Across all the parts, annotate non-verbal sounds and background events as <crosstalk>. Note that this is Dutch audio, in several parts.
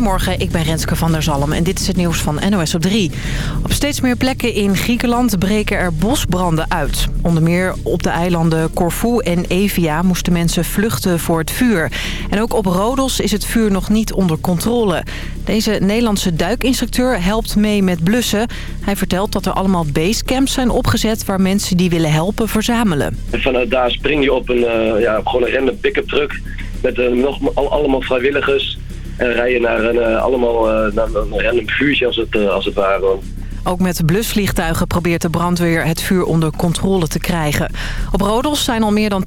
Goedemorgen, ik ben Renske van der Zalm en dit is het nieuws van NOS op 3. Op steeds meer plekken in Griekenland breken er bosbranden uit. Onder meer op de eilanden Corfu en Evia moesten mensen vluchten voor het vuur. En ook op Rodos is het vuur nog niet onder controle. Deze Nederlandse duikinstructeur helpt mee met blussen. Hij vertelt dat er allemaal basecamps zijn opgezet waar mensen die willen helpen verzamelen. Vanuit daar spring je op een, uh, ja, gewoon een random pick-up truck met uh, nog allemaal vrijwilligers en rijden naar een, uh, allemaal naar een random vuurtje als het, uh, als het ware. Ook met blusvliegtuigen probeert de brandweer het vuur onder controle te krijgen. Op Rodos zijn al meer dan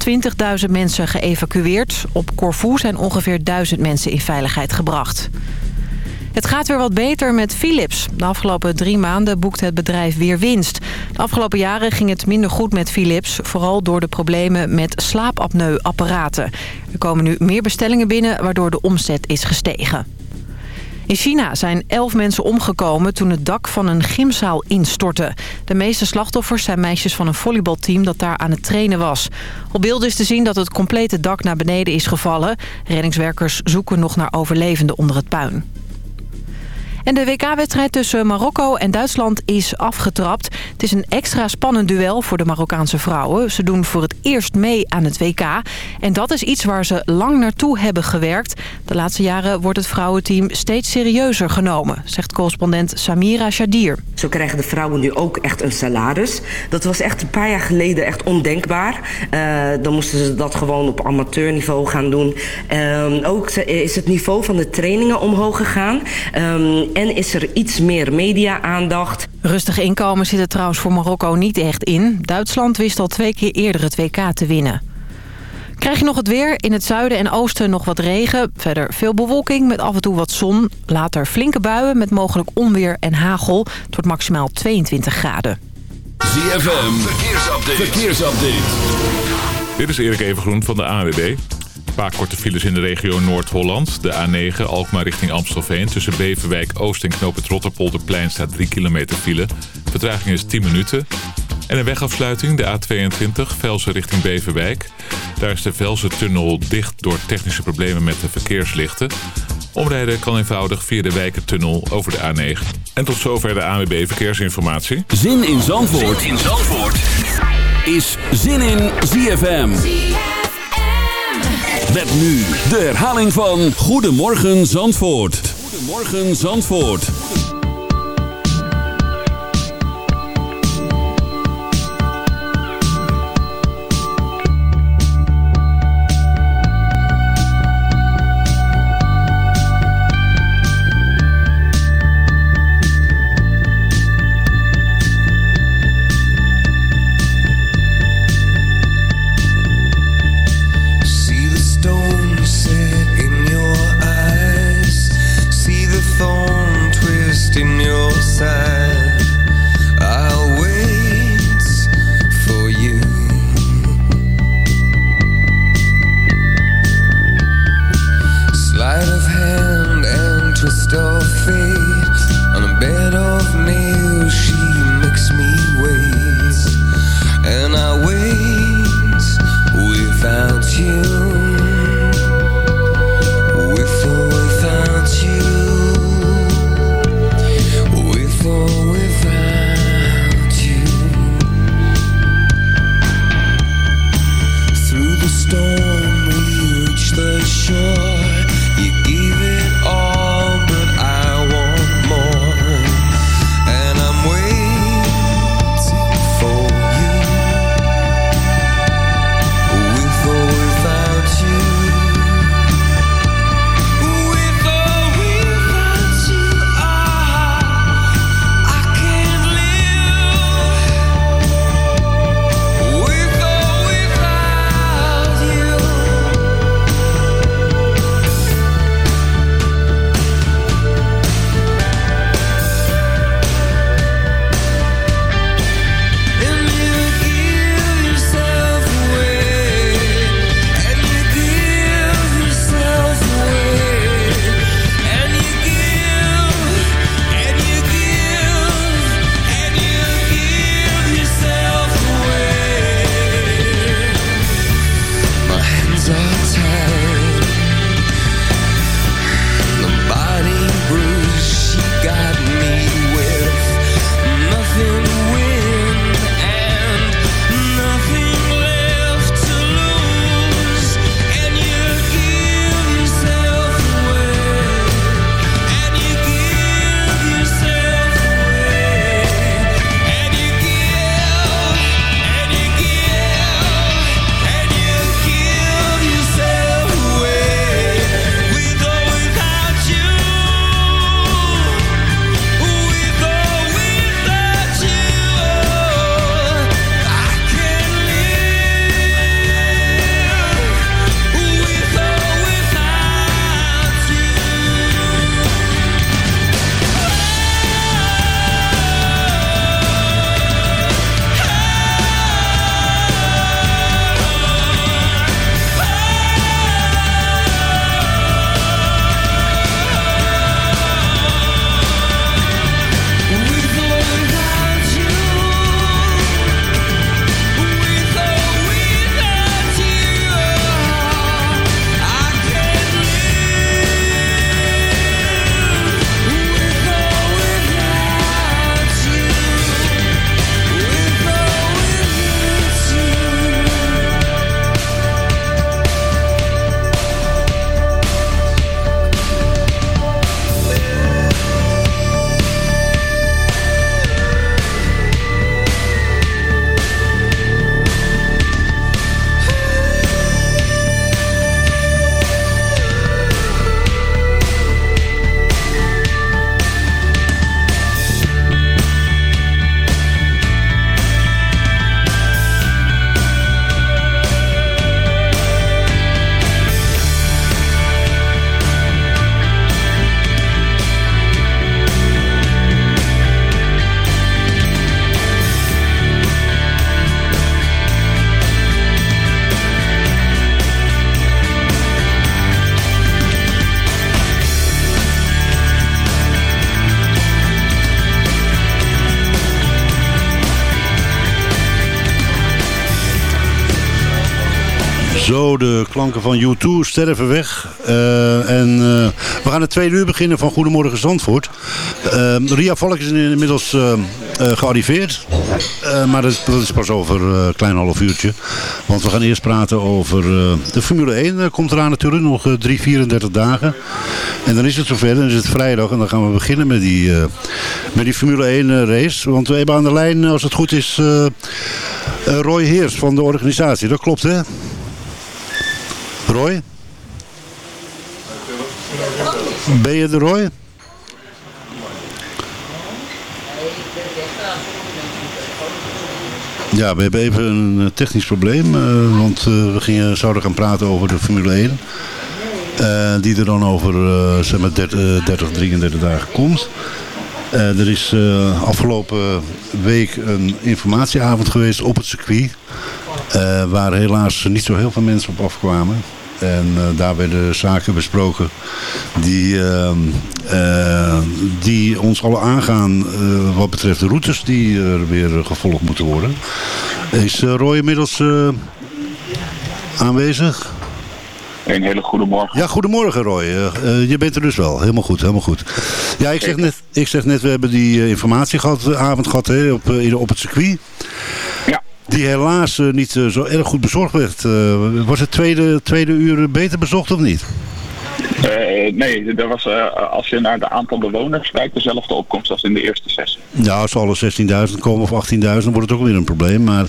20.000 mensen geëvacueerd. Op Corfu zijn ongeveer 1000 mensen in veiligheid gebracht. Het gaat weer wat beter met Philips. De afgelopen drie maanden boekt het bedrijf weer winst. De afgelopen jaren ging het minder goed met Philips... vooral door de problemen met slaapapneuapparaten. Er komen nu meer bestellingen binnen, waardoor de omzet is gestegen. In China zijn elf mensen omgekomen toen het dak van een gymzaal instortte. De meeste slachtoffers zijn meisjes van een volleybalteam dat daar aan het trainen was. Op beelden is te zien dat het complete dak naar beneden is gevallen. Reddingswerkers zoeken nog naar overlevenden onder het puin. En de WK-wedstrijd tussen Marokko en Duitsland is afgetrapt. Het is een extra spannend duel voor de Marokkaanse vrouwen. Ze doen voor het eerst mee aan het WK. En dat is iets waar ze lang naartoe hebben gewerkt. De laatste jaren wordt het vrouwenteam steeds serieuzer genomen, zegt correspondent Samira Shadir. Zo krijgen de vrouwen nu ook echt een salaris. Dat was echt een paar jaar geleden echt ondenkbaar. Uh, dan moesten ze dat gewoon op amateurniveau gaan doen. Uh, ook is het niveau van de trainingen omhoog gegaan. Uh, en is er iets meer media-aandacht. Rustig inkomen zit er trouwens voor Marokko niet echt in. Duitsland wist al twee keer eerder het WK te winnen. Krijg je nog het weer? In het zuiden en oosten nog wat regen. Verder veel bewolking met af en toe wat zon. Later flinke buien met mogelijk onweer en hagel. Het wordt maximaal 22 graden. ZFM, verkeersupdate. verkeersupdate. Dit is Erik Evengroen van de AWB. Een paar korte files in de regio Noord-Holland. De A9 Alkmaar richting Amstelveen. Tussen Beverwijk Oost en Knoop het Rotterpolderplein staat 3 kilometer file. Vertraging is 10 minuten. En een wegafsluiting, de A22, Velsen richting Beverwijk. Daar is de Velsen-tunnel dicht door technische problemen met de verkeerslichten. Omrijden kan eenvoudig via de Wijkertunnel over de A9. En tot zover de ANWB Verkeersinformatie. Zin in Zandvoort, zin in Zandvoort. is Zin in ZFM. Met nu de herhaling van Goedemorgen Zandvoort. Goedemorgen Zandvoort. Van U2 sterven weg. Uh, en uh, we gaan het tweede uur beginnen van Goedemorgen Zandvoort. Uh, Ria Valk is inmiddels gearriveerd. maar dat is, dat is, pas over een klein half uurtje. Want we gaan eerst praten over de Formule 1. komt eraan natuurlijk, nog 3, 34 dagen. En dan is het zover, dan is het vrijdag. En dan gaan we beginnen met die, met die Formule 1 race. Want we hebben aan de lijn, als het goed is, Roy Heers van de organisatie. Dat klopt hè? Roy? Ben je de Roy? Ja, we hebben even een eh, technisch probleem, uh, want uh, we gingen, zouden gaan praten over de Formule 1. Uh, die er dan over zeg maar 30, 30, 33 dagen komt. er is afgelopen week een informatieavond geweest op het circuit. waar helaas niet zo heel veel mensen op afkwamen. En uh, daar werden zaken besproken die, uh, uh, die ons alle aangaan wat betreft de routes die er weer gevolgd moeten worden. Is Roy inmiddels aanwezig? Een hele goede morgen. Ja, goedemorgen Roy. je bent er dus wel. Helemaal goed, helemaal goed. Ja, ik zeg net, ik zeg net we hebben die informatie gehad, avond gehad hè, op, op het circuit. Ja die helaas uh, niet uh, zo erg goed bezorgd werd. Uh, was het tweede, tweede uur beter bezocht of niet? Uh, nee, er was, uh, als je naar de aantal bewoners kijkt, dezelfde opkomst als in de eerste sessie. Ja, als alle 16.000 komen of 18.000, dan wordt het ook weer een probleem. Maar,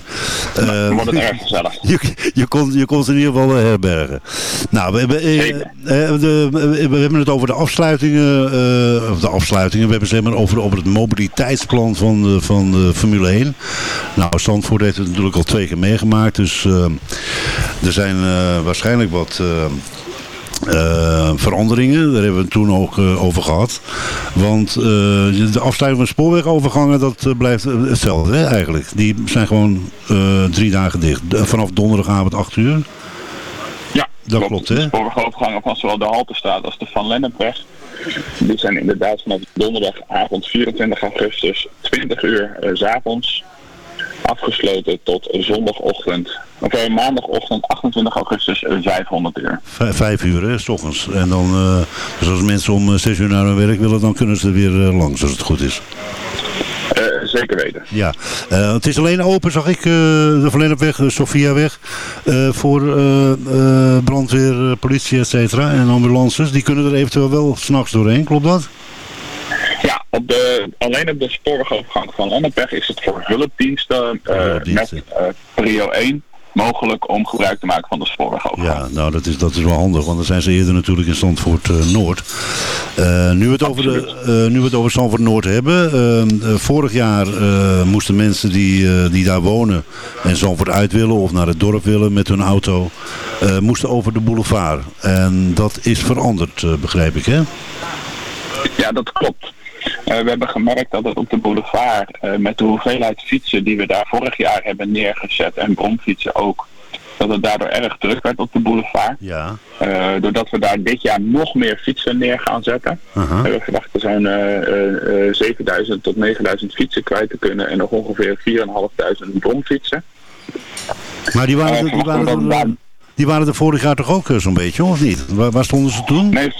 uh, dan wordt het erg <laughs> gezellig. Je, je, kon, je kon het in ieder geval herbergen. Nou, we hebben, de, we hebben het over de afsluitingen, of de afsluitingen, we hebben het zeg maar over, over het mobiliteitsplan van de, van de Formule 1. Nou, Zandvoort heeft het natuurlijk al twee keer meegemaakt, dus er zijn waarschijnlijk wat uh, veranderingen. Daar hebben we het toen ook uh, over gehad. Want uh, de afsluiting van spoorwegovergangen, dat blijft hetzelfde hè, eigenlijk. Die zijn gewoon drie dagen dicht. Vanaf donderdagavond 8 uur. Ja, dat klopt, klopt hè? De spoorwegovergangen van zowel de Haltestraat als de Van Lennepweg. Die zijn inderdaad vanaf donderdagavond 24 augustus 20 uur s avonds afgesloten tot zondagochtend, uh, maandagochtend 28 augustus 500 uur. vijf uur, hè, s ochtends. En dan, uh, dus als mensen om 6 uur naar hun werk willen, dan kunnen ze er weer uh, langs als het goed is. zeker weten. Ja, het is alleen open, zag ik, de Verlennepweg, de Sofiaweg, voor brandweer, politie, et cetera, en ambulances. Die kunnen er eventueel wel s'nachts doorheen, klopt dat? Op de, alleen op de spoorwegovergang van Lennepweg is het voor hulpdiensten uh, met uh, prio 1 mogelijk om gebruik te maken van de spoorwegovergang. Ja, nou dat is, dat is wel handig, want dan zijn ze eerder natuurlijk in Zandvoort uh, Noord. Uh, nu, we het over de, uh, nu we het over Zandvoort Noord hebben, ehm, vorig jaar moesten mensen die, die daar wonen en Zandvoort uit willen of naar het dorp willen met hun auto, moesten over de boulevard. En dat is veranderd, begrijp ik hè? Ja, dat klopt. Uh, we hebben gemerkt dat het op de boulevard, uh, met de hoeveelheid fietsen die we daar vorig jaar hebben neergezet en bromfietsen ook, dat het daardoor erg druk werd op de boulevard. Ja. Uh, doordat we daar dit jaar nog meer fietsen neer gaan zetten. -huh. We hebben gedacht er zijn 7000 tot 9000 fietsen kwijt te kunnen en nog ongeveer 4.500 bromfietsen. Maar die waren, die, waren er, die waren er vorig jaar toch ook zo'n beetje, of niet? Waar, waar stonden ze toen? Nee,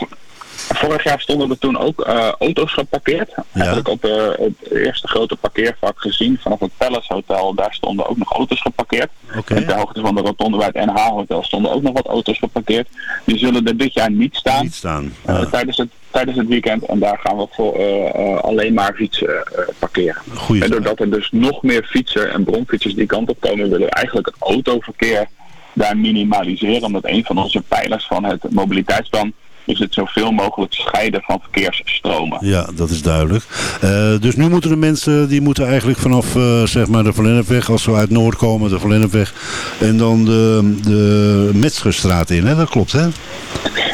Vorig jaar stonden er toen ook uh, auto's geparkeerd. Ja. Eigenlijk op uh, het eerste grote parkeervak gezien vanaf het Palace Hotel. Daar stonden ook nog auto's geparkeerd. Okay. Op de hoogte van de rotonde bij het NH Hotel stonden ook nog wat auto's geparkeerd. Die zullen er dit jaar niet staan. Niet staan. Ja. Uh, tijdens, het, tijdens het weekend. En daar gaan we voor alleen maar fietsen parkeren. Goeie en doordat er dus nog meer fietsen en bromfietsers die kant op komen, willen we eigenlijk het autoverkeer daar minimaliseren. Omdat een van onze pijlers van het mobiliteitsplan is het zoveel mogelijk scheiden van verkeersstromen. Ja, dat is duidelijk. Uh, dus nu moeten de mensen, die moeten eigenlijk vanaf uh, zeg maar de Verlennepweg, als we uit Noord komen, de Verlennepweg, en dan de, de Metzgerstraat in, hè? Dat klopt, hè?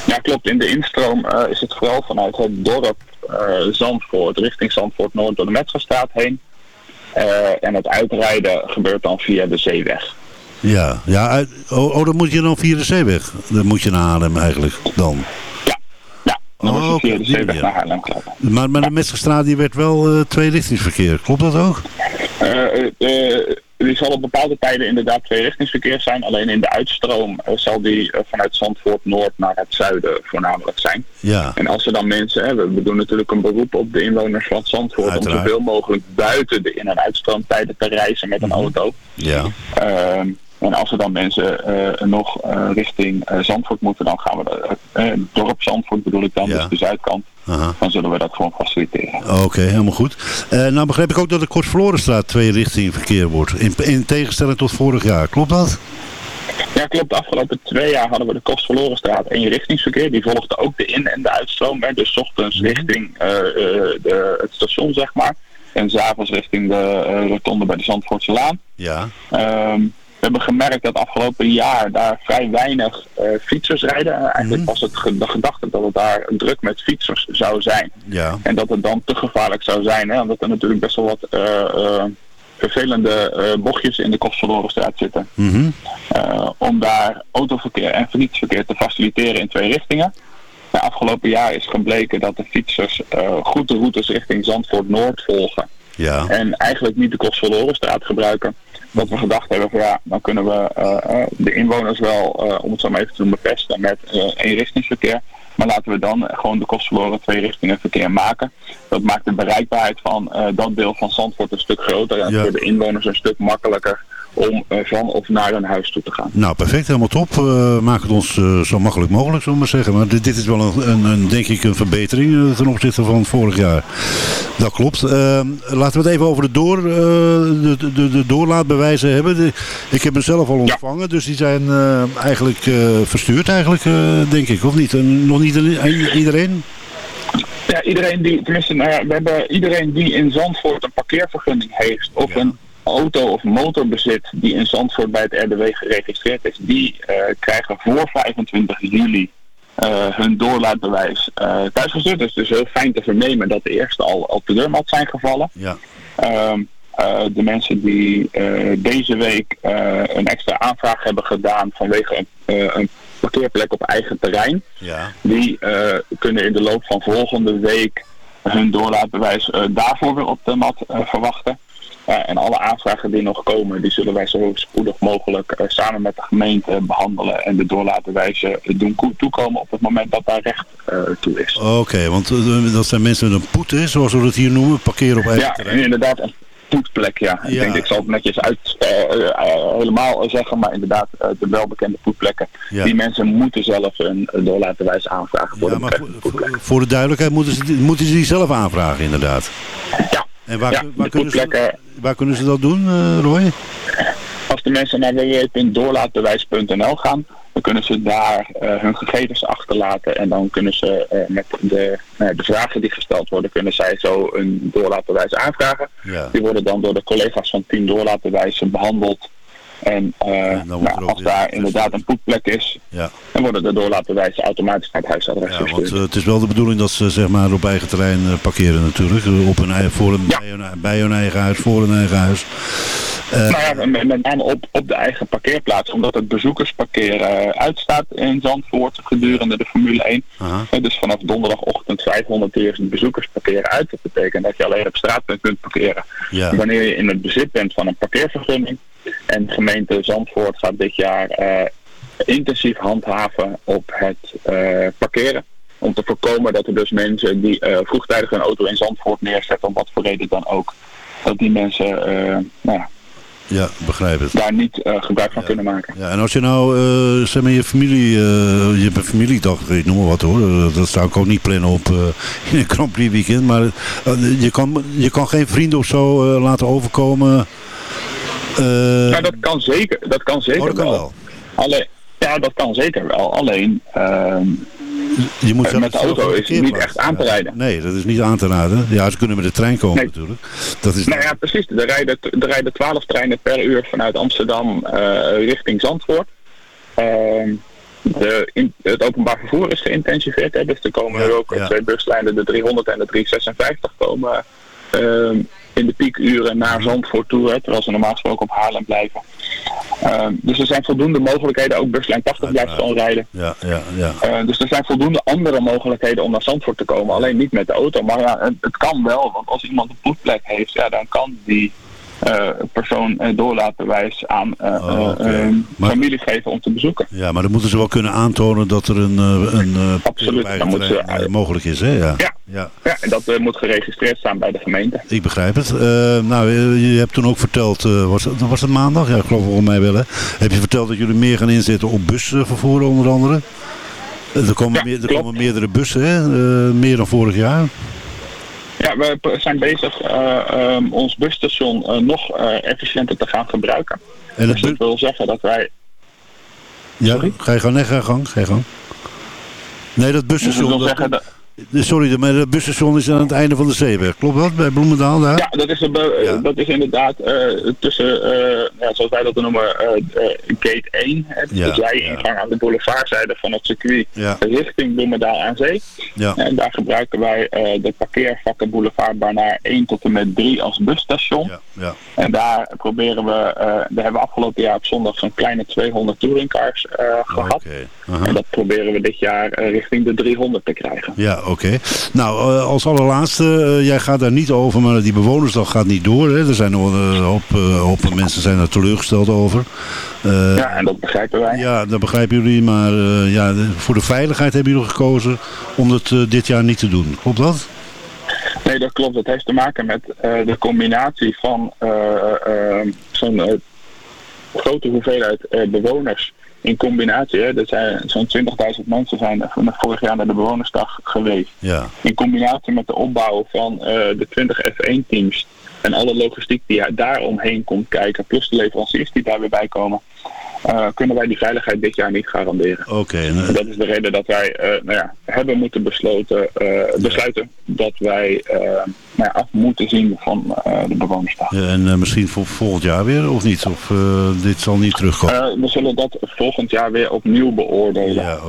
Ja, klopt. In de instroom uh, is het vooral vanuit het dorp Zandvoort, richting Zandvoort Noord, door de Metzgerstraat heen. en het uitrijden gebeurt dan via de zeeweg. Ja, ja uit, oh, oh, dan moet je dan via de zeeweg. Dan moet je naar Haarlem eigenlijk dan. Dan je via de zeeweg naar Haarlem. Maar, maar de Metzgerstraat die werd wel uh, tweerichtingsverkeer, klopt dat ook? Uh, uh, die zal op bepaalde tijden inderdaad tweerichtingsverkeer zijn. Alleen in de uitstroom eh, zal die eh, vanuit Zandvoort Noord naar het zuiden voornamelijk zijn. Ja, En als er dan mensen, we we doen natuurlijk een beroep op de inwoners van Zandvoort Uiteraard. om zoveel mogelijk buiten de in- en uitstroomtijden te reizen met een Mhm. auto. ja. Ehm, en als er dan mensen eh, nog eh, richting eh, Zandvoort moeten, dan gaan we het dorp Zandvoort bedoel ik dan, Ja. dus de zuidkant, dan zullen we dat gewoon faciliteren. Oké, helemaal goed. Nou begrijp ik ook dat de Kortverlorenstraat twee richting verkeer wordt. In, in tegenstelling tot vorig jaar. Klopt dat? Ja, klopt. De afgelopen twee jaar hadden we de Kostverlorenstraat eenrichtingsverkeer. Die volgde ook de in- en de uitstroom. Hè. Dus ochtends richting eh, eh, de, het station, zeg maar. En s'avonds richting de rotonde bij de Zandvoortse Laan. Ja. Ehm, hebben gemerkt dat afgelopen jaar daar vrij weinig eh, fietsers rijden. Eigenlijk was het ge- de gedachte dat het daar druk met fietsers zou zijn. Ja. En dat het dan te gevaarlijk zou zijn. Hè? Omdat er natuurlijk best wel wat eh, eh, vervelende eh, bochtjes in de Kostverlorenstraat zitten. Mhm. Om daar autoverkeer en fietsverkeer te faciliteren in twee richtingen. Afgelopen jaar is gebleken dat de fietsers goed de routes richting Zandvoort Noord volgen. Ja. En eigenlijk niet de Kostverlorenstraat gebruiken. Dat we gedacht hebben van ja, dan kunnen we eh, eh, de inwoners wel, eh, om het zo maar even te doen, bepesten met eenrichtingsverkeer. Maar laten we dan gewoon de kostverloren twee richtingen verkeer maken. Dat maakt de bereikbaarheid van dat deel van Zandvoort een stuk groter. En Ja. voor de inwoners een stuk makkelijker om van of naar hun huis toe te gaan. Nou, perfect. Helemaal top. Eh, maak het ons eh, zo makkelijk mogelijk, zullen we maar zeggen. Maar dit, dit is wel een, een, een, denk ik, een verbetering eh, ten opzichte van vorig jaar. Dat klopt. Laten we het even over de, door, de, de, de doorlaatbewijzen hebben. De- ik heb hem zelf al ontvangen, dus die zijn eigenlijk verstuurd, eigenlijk, denk ik. Of niet? Nog niet iedereen? Ja, iedereen die, tenminste, nou ja, we hebben iedereen die in Zandvoort een parkeervergunning heeft of Ja. een auto of motor bezit die in Zandvoort bij het RDW geregistreerd is, die eh, krijgen voor 25 juli eh, hun doorlaatbewijs eh thuisgestuurd. Dus het is heel fijn te vernemen dat de eerste al op de deurmat zijn gevallen. Ja. Ehm, eh, de mensen die deze week een extra aanvraag hebben gedaan vanwege een, een parkeerplek op eigen terrein, Ja. die kunnen in de loop van volgende week hun doorlaatbewijs daarvoor weer op de mat verwachten. Eh, en alle aanvragen die nog komen, die zullen wij zo spoedig mogelijk eh, samen met de gemeente behandelen en de doorlaatbewijzen doen ko- toekomen op het moment dat daar recht eh, toe is. Oké, want eh, dat zijn mensen met een poet, hè, zoals we dat hier noemen. Parkeren op eigen Ja, terrein. en inderdaad een poetplek, ja. Ik Ja. denk, ik zal het netjes uit eh, eh, helemaal zeggen, maar inderdaad eh, de welbekende poetplekken. Ja. Die mensen moeten zelf een eh, doorlaatbewijs aanvragen voor Ja, de maar voor de duidelijkheid moeten ze, moeten ze die zelf aanvragen, inderdaad. Ja, En waar, Ja, waar, kunnen, ze, waar kunnen ze dat doen, eh, Roy? Als de mensen naar www.doorlaatbewijs.nl gaan, dan kunnen ze daar eh, hun gegevens achterlaten en dan kunnen ze eh, met de, de vragen die gesteld worden, kunnen zij zo een doorlaatbewijs aanvragen. Ja. Die worden dan door de collega's van Team Doorlaatbewijzen behandeld. En, eh, En nou, ook als daar inderdaad een poetplek is, Ja, dan worden de doorlaatbewijzen automatisch naar het huisadres ja want eh, het is wel de bedoeling dat ze zeg maar, op eigen terrein eh, parkeren natuurlijk. Op hun eigen, voor een, Ja. bij, hun, bij hun eigen huis, voor hun eigen huis. Nou ja, met, met name op, op de eigen parkeerplaats, omdat het bezoekersparkeer eh, uitstaat in Zandvoort gedurende de Formule 1. aha. Eh, dus vanaf donderdagochtend 500 uur is het bezoekersparkeren uit. Dat betekent dat je alleen op straat kunt parkeren. Wanneer je in het bezit bent van een parkeervergunning. En de gemeente Zandvoort gaat dit jaar eh, intensief handhaven op het eh, parkeren. Om te voorkomen dat er dus mensen die eh, vroegtijdig hun auto in Zandvoort neerzetten, om wat voor reden dan ook, dat die mensen nou ja, ja, begrijp het. daar niet gebruik van kunnen maken. Ja, en als je nou, eh, zeg maar, je familie, eh, je hebt een familiedag, ik noem maar wat hoor, dat zou ik ook niet plannen op in een Grand Prix weekend, maar je, kan, je kan geen vrienden of zo laten overkomen. Eh, Nou, dat kan zeker, dat kan zeker oh, dat kan wel. wel. Alleen, ja, dat kan zeker wel. Alleen, ehm, Je moet Eh, met de auto is het niet echt aan te Ja. rijden. Nee, dat is niet aan te raden. Ja, ze kunnen met de trein komen Nee. natuurlijk. Dat is nou ja, precies. Er rijden, er rijden 12 treinen per uur vanuit Amsterdam eh, richting Zandvoort. Ehm, de, in, het openbaar vervoer is geïntensiveerd. Hè, dus er komen Ja, er ook ja. twee buslijnen, de 300 en de 356 komen ehm, in de piekuren naar. Zandvoort toe. Hè, terwijl ze normaal gesproken op Haarlem blijven. Ehm, dus er zijn voldoende mogelijkheden. Ook buslijn 80 blijft gewoon rijden. ja, ja, ja. Eh, dus er zijn voldoende andere mogelijkheden om naar Zandvoort te komen. Alleen niet met de auto. Maar ja, het, het kan wel. Want als iemand een poetplek heeft, ja, dan kan die eh, persoon uh, doorlaatbewijs aan uh, Oh. Maar- familie geven om te bezoeken. Ja, maar dan moeten ze wel kunnen aantonen dat er een, eh, een eh, Absoluut, ze- eh, mogelijk is. Hè? Ja. Ja. ja. Ja, en dat eh, moet geregistreerd staan bij de gemeente. Ik begrijp het. Eh, nou, eh, je hebt toen ook verteld, eh, was, het, was het maandag? Ja, ik geloof volgens mij wel. Hè? Heb je verteld dat jullie meer gaan inzetten op busvervoer onder andere? Eh, Er komen, Ja, meer, er komen meerdere bussen, hè? Eh, meer dan vorig jaar. Ja, we zijn bezig eh, ehm, ons busstation eh, nog eh, efficiënter te gaan gebruiken. En Dus dat wil zeggen dat wij... ja, sorry? ga je gang, nee, ga je gang, ga je gang. Nee, dat Dus busstation, dat, sorry, maar dat busstation is aan het einde van de zeeweg. Klopt dat, bij Bloemendaal daar? ja, dat is, de Ja. dat is inderdaad eh, tussen, eh, ja, zoals wij dat noemen, eh, eh, gate 1. Hè, Ja, de zijingang aan de boulevardzijde van het circuit richting Bloemendaal aan Zee. ja. En daar gebruiken wij eh, de parkeervakken Boulevard Barnaar 1 tot en met 3 als busstation. Ja, ja. En daar proberen we, eh daar hebben we afgelopen jaar op zondag zo'n kleine 200 touringcars eh, gehad. En dat proberen we dit jaar eh, richting de 300 te krijgen. Ja, oké. Nou, eh, als allerlaatste, eh, jij gaat daar niet over, maar die bewonersdag gaat niet door. Hè? Er zijn een hoop, eh, hoop mensen zijn er teleurgesteld over. Ja, en dat begrijpen wij. ja, dat begrijpen jullie, maar ja, voor de veiligheid hebben jullie gekozen om het dit jaar niet te doen. Klopt dat? Nee, dat klopt. Dat heeft te maken met de combinatie van zo'n grote hoeveelheid bewoners in combinatie. Hè. Er zijn zo'n 20.000 mensen zijn vorig jaar naar de bewonersdag geweest. Ja, in combinatie met de opbouw van eh, de 20 F1-teams en alle logistiek die daar omheen komt kijken, plus de leveranciers die daar weer bij komen, eh, kunnen wij die veiligheid dit jaar niet garanderen. oké. En, eh, dat is de reden dat wij nou ja, hebben moeten besloten, besluiten dat wij nou ja, af moeten zien van eh, de bewonersdag. ja, en eh, misschien voor volgend jaar weer, of niet? Of eh, dit zal niet terugkomen? We zullen dat volgend jaar weer opnieuw beoordelen. Ja,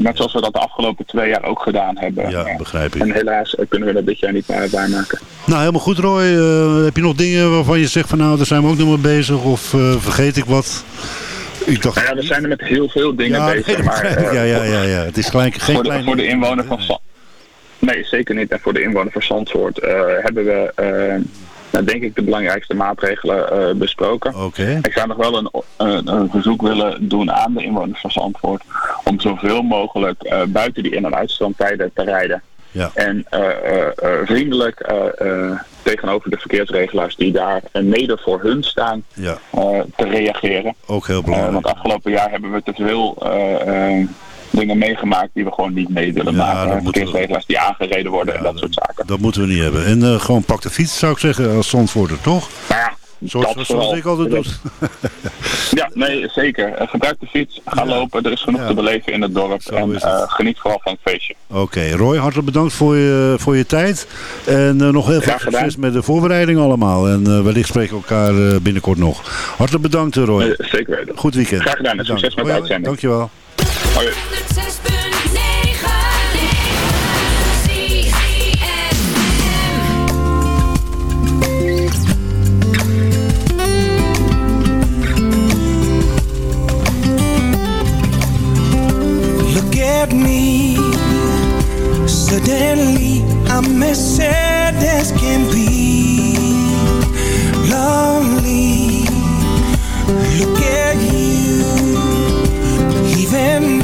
net zoals we dat de afgelopen twee jaar ook gedaan hebben. ja, begrijp ik. En helaas kunnen we dat dit jaar niet waar- waarmaken. Nou, helemaal goed Roy. Heb je nog dingen waarvan je zegt van nou, daar zijn we ook nog mee bezig? Of vergeet ik wat? Ik dacht... Nou ja, we zijn er met heel veel dingen ja, bezig. nee, maar ja, ja, ja, ja. Het is gelijk geen voor, de, klein... voor de inwoner van. Nee, zeker niet. En voor de inwoner van Zandvoort eh, hebben we, eh, nou, denk ik, de belangrijkste maatregelen eh, besproken. Oké. Ik zou nog wel een, een, een verzoek willen doen aan de inwoners van Zandvoort om zoveel mogelijk buiten die in- en uitstroomtijden te rijden. Ja. En vriendelijk tegenover de verkeersregelaars die daar mede voor hun staan Ja, te reageren. ook heel belangrijk. want afgelopen jaar hebben we te veel dingen meegemaakt die we gewoon niet mee willen Ja, maken. Verkeersregelaars die aangereden worden en dat soort zaken. Dat moeten we niet hebben. En eh, gewoon pak de fiets, zou ik zeggen, als Zandvoorter, toch? Nou ja, Zoals, dat zoals ik altijd doe. Ja, nee, zeker. Eh, gebruik de fiets, ga Ja. lopen. Er is genoeg Ja. te beleven in het dorp. Zo en het. eh, geniet vooral van het feestje. Oké, Roy, hartelijk bedankt voor je, voor je tijd. En nog heel veel succes met de voorbereiding allemaal. En wellicht spreken we elkaar binnenkort nog. Hartelijk bedankt, Roy. Zeker. Goed weekend. Graag gedaan en succes met de uitzending. Dankjewel. Hoi. 106.9 Look at me. Suddenly, I'm as sad as can be. Lonely. Look at you. Even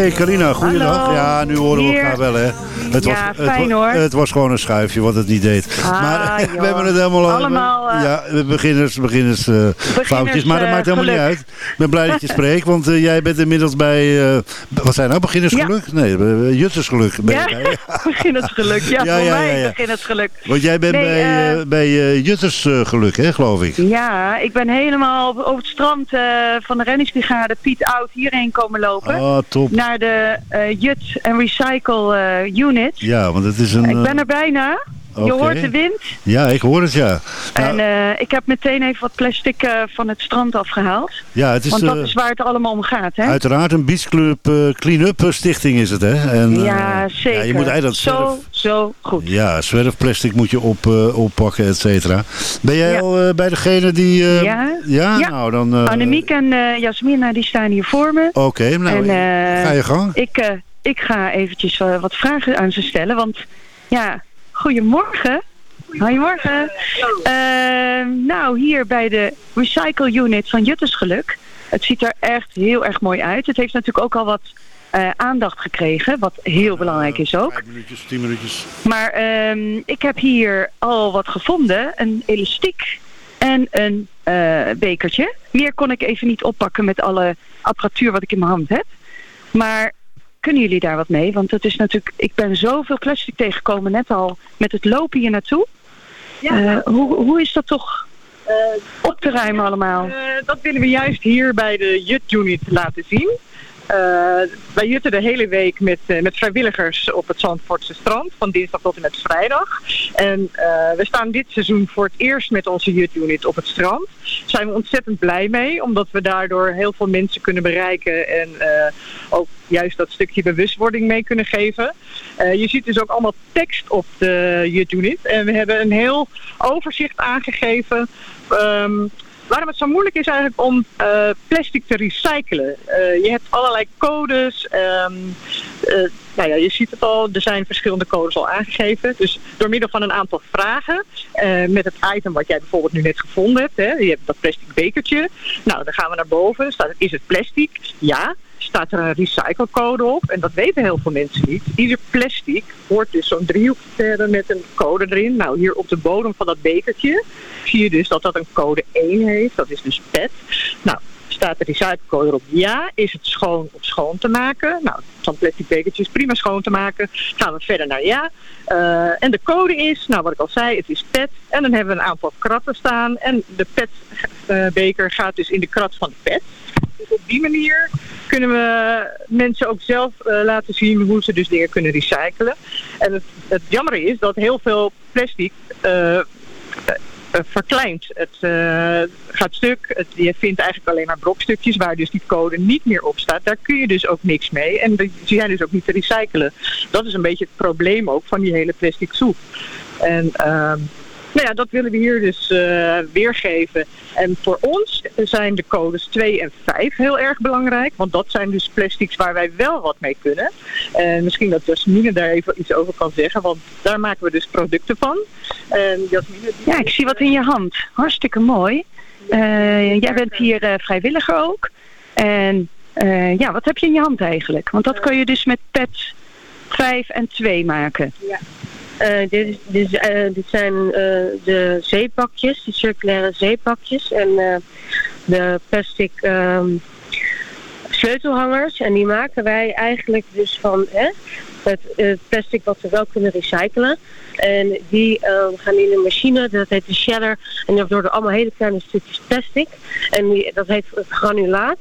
Hey Carina, goeiedag. Ja, nu horen we elkaar wel hè. Het was, Ja, het fijn, wa- hoor. Het was gewoon een schuifje wat het niet deed. Ah, maar <laughs> joh. we hebben het helemaal Allemaal, eh, ja, beginners, beginners, eh, foutjes. Maar dat eh, maakt helemaal geluk. niet uit. Ik ben blij dat je spreekt, want jij bent inmiddels bij... wat zijn nou, beginnersgeluk? Nee, juttersgeluk. ben Ja, <laughs> beginnersgeluk. Ja, Ja, voor mij beginnersgeluk. Want jij bent Nee, bij, bij juttersgeluk, hè, geloof ik. Ja, ik ben helemaal op- over het strand van de reddingsbrigade Piet Oud hierheen komen lopen. Ah, top. Naar de Jut en Recycle eh, Ja, want het is een... Ik ben eh, er bijna. Je hoort de wind. Ja, ik hoor het, ja. En eh, ik heb meteen even wat plastic eh, van het strand afgehaald. Ja, het is, Want dat eh, is waar het allemaal om gaat, hè? Uiteraard een beachclub eh, clean-up stichting is het, hè? En, eh, ja, zeker. Ja, je moet eigenlijk dat zwerf, Zo, zo goed. ja, zwerfplastic moet je op, eh, oppakken, et cetera. Ben jij Ja. al eh, bij degene die... eh, Ja. ja? Ja. Nou, dan... eh, Annemiek en eh, Jasmina die staan hier voor me. Oké, nou, en, eh, ga je gang. Ik, eh, ik ga eventjes eh, wat vragen aan ze stellen. Want ja, goedemorgen. Goedemorgen. Eh, nou, hier bij de Recycle Unit van Juttersgeluk. Het ziet er echt heel erg mooi uit. Het heeft natuurlijk ook al wat eh, aandacht gekregen. Wat heel belangrijk is ook. Vijf minuutjes, tien minuutjes. Maar ehm, ik heb hier al wat gevonden. Een elastiek en een bekertje. Meer kon ik even niet oppakken met alle apparatuur wat ik in mijn hand heb. Maar kunnen jullie daar wat mee? Want het is natuurlijk, ik ben zoveel plastic tegengekomen net al met het lopen hier naartoe. Eh, hoe, hoe is dat toch op te ruimen allemaal? Eh, dat willen we juist hier bij de Jut-unit laten zien. Eh, wij jutten de hele week met, eh, met vrijwilligers op het Zandvoortse strand, van dinsdag tot en met vrijdag. En eh, we staan dit seizoen voor het eerst met onze Jut-unit op het strand. Daar zijn we ontzettend blij mee, omdat we daardoor heel veel mensen kunnen bereiken en ook juist dat stukje bewustwording mee kunnen geven. Je ziet dus ook allemaal tekst op de Jut-unit. En we hebben een heel overzicht aangegeven ehm, Waarom het zo moeilijk is eigenlijk om eh, plastic te recyclen. Eh, je hebt allerlei codes. ehm, eh, nou ja, je ziet het al, er zijn verschillende codes al aangegeven. Dus door middel van een aantal vragen, met het item wat jij bijvoorbeeld nu net gevonden hebt. Hè, je hebt dat plastic bekertje. Nou, dan gaan we naar boven. Staat, is het plastic? Ja. Staat er een recyclecode op? En dat weten heel veel mensen niet. Ieder plastic hoort dus zo'n driehoek verder met een code erin. Nou, hier op de bodem van dat bekertje zie je dus dat dat een code 1 heeft. Dat is dus PET. Nou, staat de recyclecode erop. Ja, is het schoon of schoon te maken? Nou, zo'n plastic bekertje is prima schoon te maken. Gaan we verder naar ja. Eh, en de code is, nou wat ik al zei, het is PET. En dan hebben we een aantal kratten staan. En de PET-beker gaat dus in de krat van de PET. Dus op die manier kunnen we mensen ook zelf eh, laten zien hoe ze dus dingen kunnen recyclen. En het, het jammer is dat heel veel plastic eh, eh, verkleint. Het gaat stuk. Je vindt eigenlijk alleen maar brokstukjes waar dus die code niet meer op staat. Daar kun je dus ook niks mee. En die die zijn dus ook niet te recyclen. Dat is een beetje het probleem ook van die hele plastic soep. En ehm, nou ja, dat willen we hier dus eh, weergeven. En voor ons zijn de codes 2 en 5 heel erg belangrijk. Want dat zijn dus plastics waar wij wel wat mee kunnen. En misschien dat Jasmine daar even iets over kan zeggen. Want daar maken we dus producten van. En Jasmine... Ja, ik zie wat in je hand. Hartstikke mooi. Eh, jij bent hier eh, vrijwilliger ook. En ja, wat heb je in je hand eigenlijk? Want dat kun je dus met PET 5 en 2 maken. Eh, dit, eh, dit zijn eh, de zeepakjes, de circulaire zeepakjes en de plastic ehm, sleutelhangers. En die maken wij eigenlijk dus van hè, het plastic wat we wel kunnen recyclen. En die gaan in een machine, dat heet de shredder. En dat worden allemaal hele kleine stukjes plastic. En die, dat heet granulaat.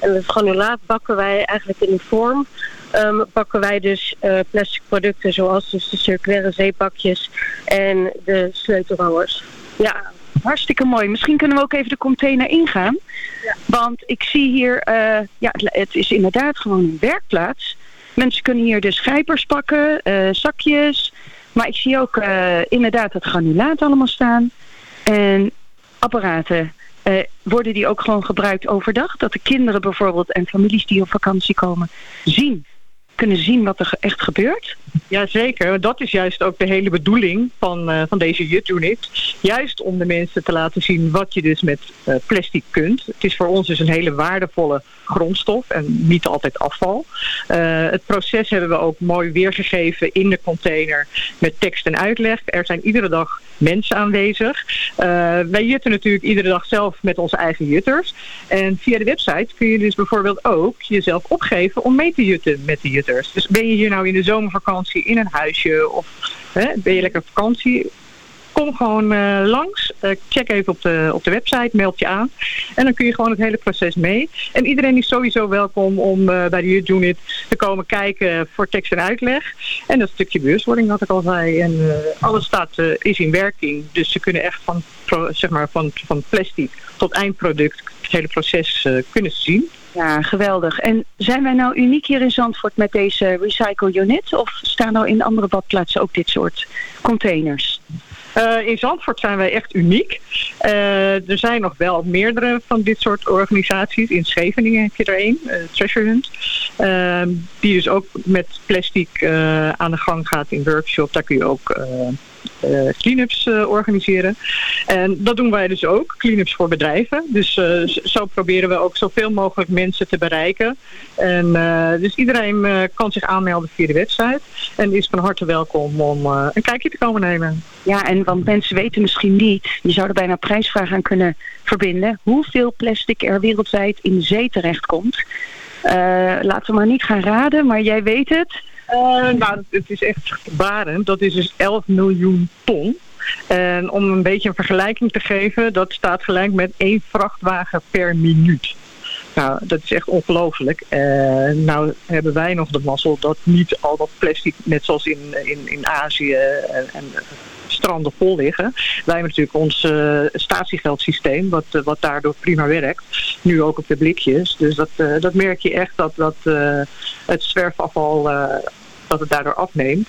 En het granulaat bakken wij eigenlijk in een vorm. ehm, bakken wij dus eh, plastic producten zoals dus de circulaire zeepakjes en de sleutelhangers. Ja, Hartstikke mooi. Misschien kunnen we ook even de container ingaan. Want ik zie hier, eh, ja, het, is inderdaad gewoon een werkplaats. Mensen kunnen hier dus grijpers pakken, eh, zakjes. Maar ik zie ook inderdaad het granulaat allemaal staan. En apparaten. Eh, worden die ook gewoon gebruikt overdag? Dat de kinderen bijvoorbeeld en families die op vakantie komen zien, kunnen zien wat er echt gebeurt? Jazeker, dat is juist ook de hele bedoeling van, eh, van deze Jut-unit. Juist om de mensen te laten zien wat je dus met eh, plastic kunt. Het is voor ons dus een hele waardevolle grondstof en niet altijd afval. Eh, het proces hebben we ook mooi weergegeven in de container met tekst en uitleg. Er zijn iedere dag mensen aanwezig. Uh, wij jutten natuurlijk iedere dag zelf met onze eigen jutters. En via de website kun je dus bijvoorbeeld ook jezelf opgeven om mee te jutten met de jutters. Dus ben je hier nou in de zomervakantie in een huisje of hè, ben je lekker vakantie kom gewoon uh, langs. Uh, check even op de, op de website, meld je aan. En dan kun je gewoon het hele proces mee. En iedereen is sowieso welkom om uh, bij de Unit te komen kijken voor tekst en uitleg. En dat stukje bewustwording, wat ik al zei. En alles staat, is in werking. Dus ze kunnen echt van, zeg maar, van, van plastic tot eindproduct het hele proces kunnen zien. Ja, geweldig. En zijn wij nou uniek hier in Zandvoort met deze Recycle Unit? Of staan er in andere badplaatsen ook dit soort containers? Uh, in Zandvoort zijn wij echt uniek. Uh, er zijn nog wel meerdere van dit soort organisaties. In Scheveningen heb je er één, uh, Treasure Hunt. die dus ook met plastic aan de gang gaat in workshop. Daar kun je ook cleanups uh, organiseren. En dat doen wij dus ook, cleanups voor bedrijven. Dus uh, zo proberen we ook zoveel mogelijk mensen te bereiken. En dus iedereen kan zich aanmelden via de website. En is van harte welkom om een kijkje te komen nemen. Ja, en want mensen weten misschien niet, je zou er bijna prijsvraag aan kunnen verbinden, hoeveel plastic er wereldwijd in de zee terechtkomt. laten we maar niet gaan raden, maar jij weet het. Uh, nou, het is echt verbarend. Dat is dus 11 miljoen ton. En om een beetje een vergelijking te geven, dat staat gelijk met één vrachtwagen per minuut. Nou, dat is echt ongelooflijk. Uh, nou hebben wij nog de mazzel dat niet al dat plastic, net zoals in, in, in Azië en, en stranden vol liggen. Wij hebben natuurlijk ons uh, statiegeldsysteem, wat, wat daardoor prima werkt. Nu ook op de blikjes. Dus dat, dat merk je echt dat, dat het zwerfafval dat het daardoor afneemt.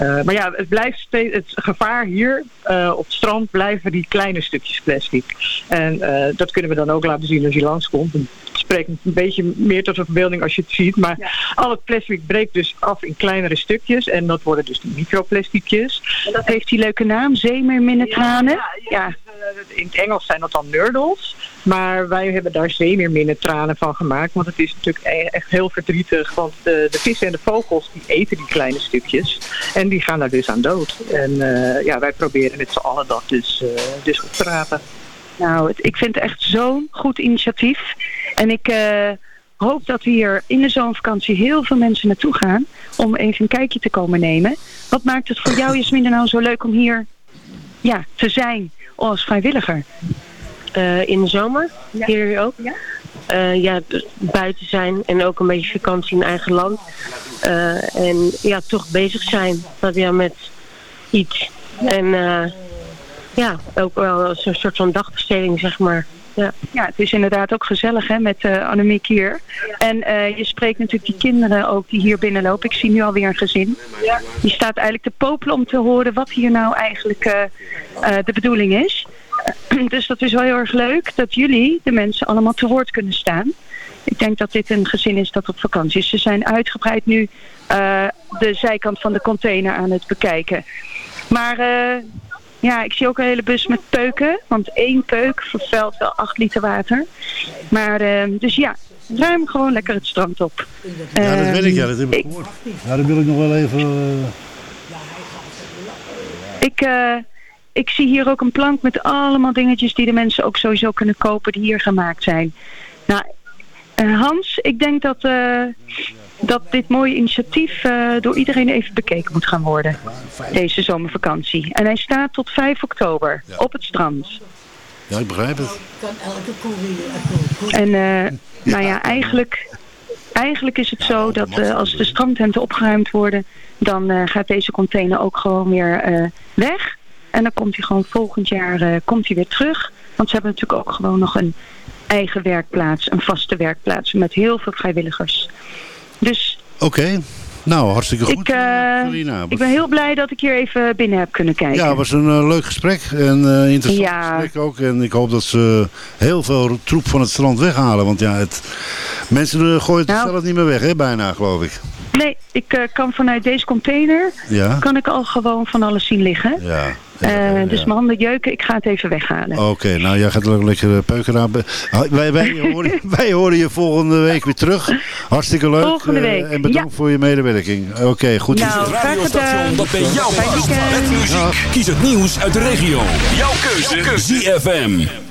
Uh, maar ja, het blijft steeds, het gevaar hier uh, op het strand blijven die kleine stukjes plastic. En uh, dat kunnen we dan ook laten zien als je langskomt. Het spreekt een beetje meer tot de verbeelding als je het ziet. Maar ja. al het plastic breekt dus af in kleinere stukjes. En dat worden dus die microplasticjes. En dat heeft die leuke naam, zeemeerminnetranen. Ja, ja, ja. in het Engels zijn dat dan nurdles. Maar wij hebben daar zeemeerminnetranen van gemaakt. Want het is natuurlijk echt heel verdrietig. Want de, de vissen en de vogels die eten die kleine stukjes. En die gaan daar dus aan dood. En uh, ja, wij proberen met z'n allen dat dus, uh, dus op te rapen. Nou, ik vind het echt zo'n goed initiatief. En ik uh, hoop dat hier in de zomervakantie heel veel mensen naartoe gaan. Om even een kijkje te komen nemen. Wat maakt het voor jou, Jasmine, nou zo leuk om hier ja, te zijn als vrijwilliger? Uh, in de zomer, ja. hier ook. Ja? Uh, ja, buiten zijn en ook een beetje vakantie in eigen land. Uh, en ja, toch bezig zijn dat, ja, met iets. En ja, ook wel zo'n soort van dagbesteding, zeg maar. Ja. ja, het is inderdaad ook gezellig hè, met uh, Annemiek hier. En uh, je spreekt natuurlijk die kinderen ook die hier binnenlopen. Ik zie nu alweer een gezin. Die staat eigenlijk te popelen om te horen wat hier nou eigenlijk uh, de bedoeling is. <clears throat> dus dat is wel heel erg leuk dat jullie, de mensen, allemaal te woord kunnen staan. Ik denk dat dit een gezin is dat op vakantie is. Ze zijn uitgebreid nu de zijkant van de container aan het bekijken. Maar ja, ik zie ook een hele bus met peuken. Want één peuk vervuilt wel 8 liter water. Maar, uh, dus ja, ruim gewoon lekker het strand op. Ja, dat weet ik, ja. Dat heb ik gehoord. Ja, dat wil ik nog wel even... Ik, ik zie hier ook een plank met allemaal dingetjes die de mensen ook sowieso kunnen kopen die hier gemaakt zijn. Nou, Hans, ik denk dat dat dit mooie initiatief uh, door iedereen even bekeken moet gaan worden. Deze zomervakantie. En hij staat tot 5 oktober ja. op het strand. Ja, ik begrijp het. Kan elke En uh, nou ja, eigenlijk, eigenlijk is het zo dat als de strandtenten opgeruimd worden... dan gaat deze container ook gewoon weer weg. En dan komt hij gewoon volgend jaar komt hij weer terug. Want ze hebben natuurlijk ook gewoon nog een eigen werkplaats, een vaste werkplaats... met heel veel vrijwilligers. Dus... Oké. Okay. Nou, hartstikke goed. Ik, uh, ik ben heel blij dat ik hier even binnen heb kunnen kijken. Ja, het was een uh, leuk gesprek. En uh, interessant ja. gesprek ook. En ik hoop dat ze heel veel troep van het strand weghalen. Want ja, het, mensen gooien het nou. zelf niet meer weg, hè, bijna, geloof ik. Nee, ik eh, kan vanuit deze container Ja? kan ik al gewoon van alles zien liggen. Ja. Eh, dus mijn handen jeuken, ik ga het even weghalen. Oké, nou jij gaat ook lekker eh, peuken aan. Wij, wij, <laughs> horen, wij horen je volgende week weer terug. Hartstikke leuk. Volgende week, en bedankt ja. voor je medewerking. Oké, goed. Nou, graag radiostation dat bij jou Fijn past. weekend. Met muziek. Kies het nieuws uit de regio. Jouw keuze. ZFM.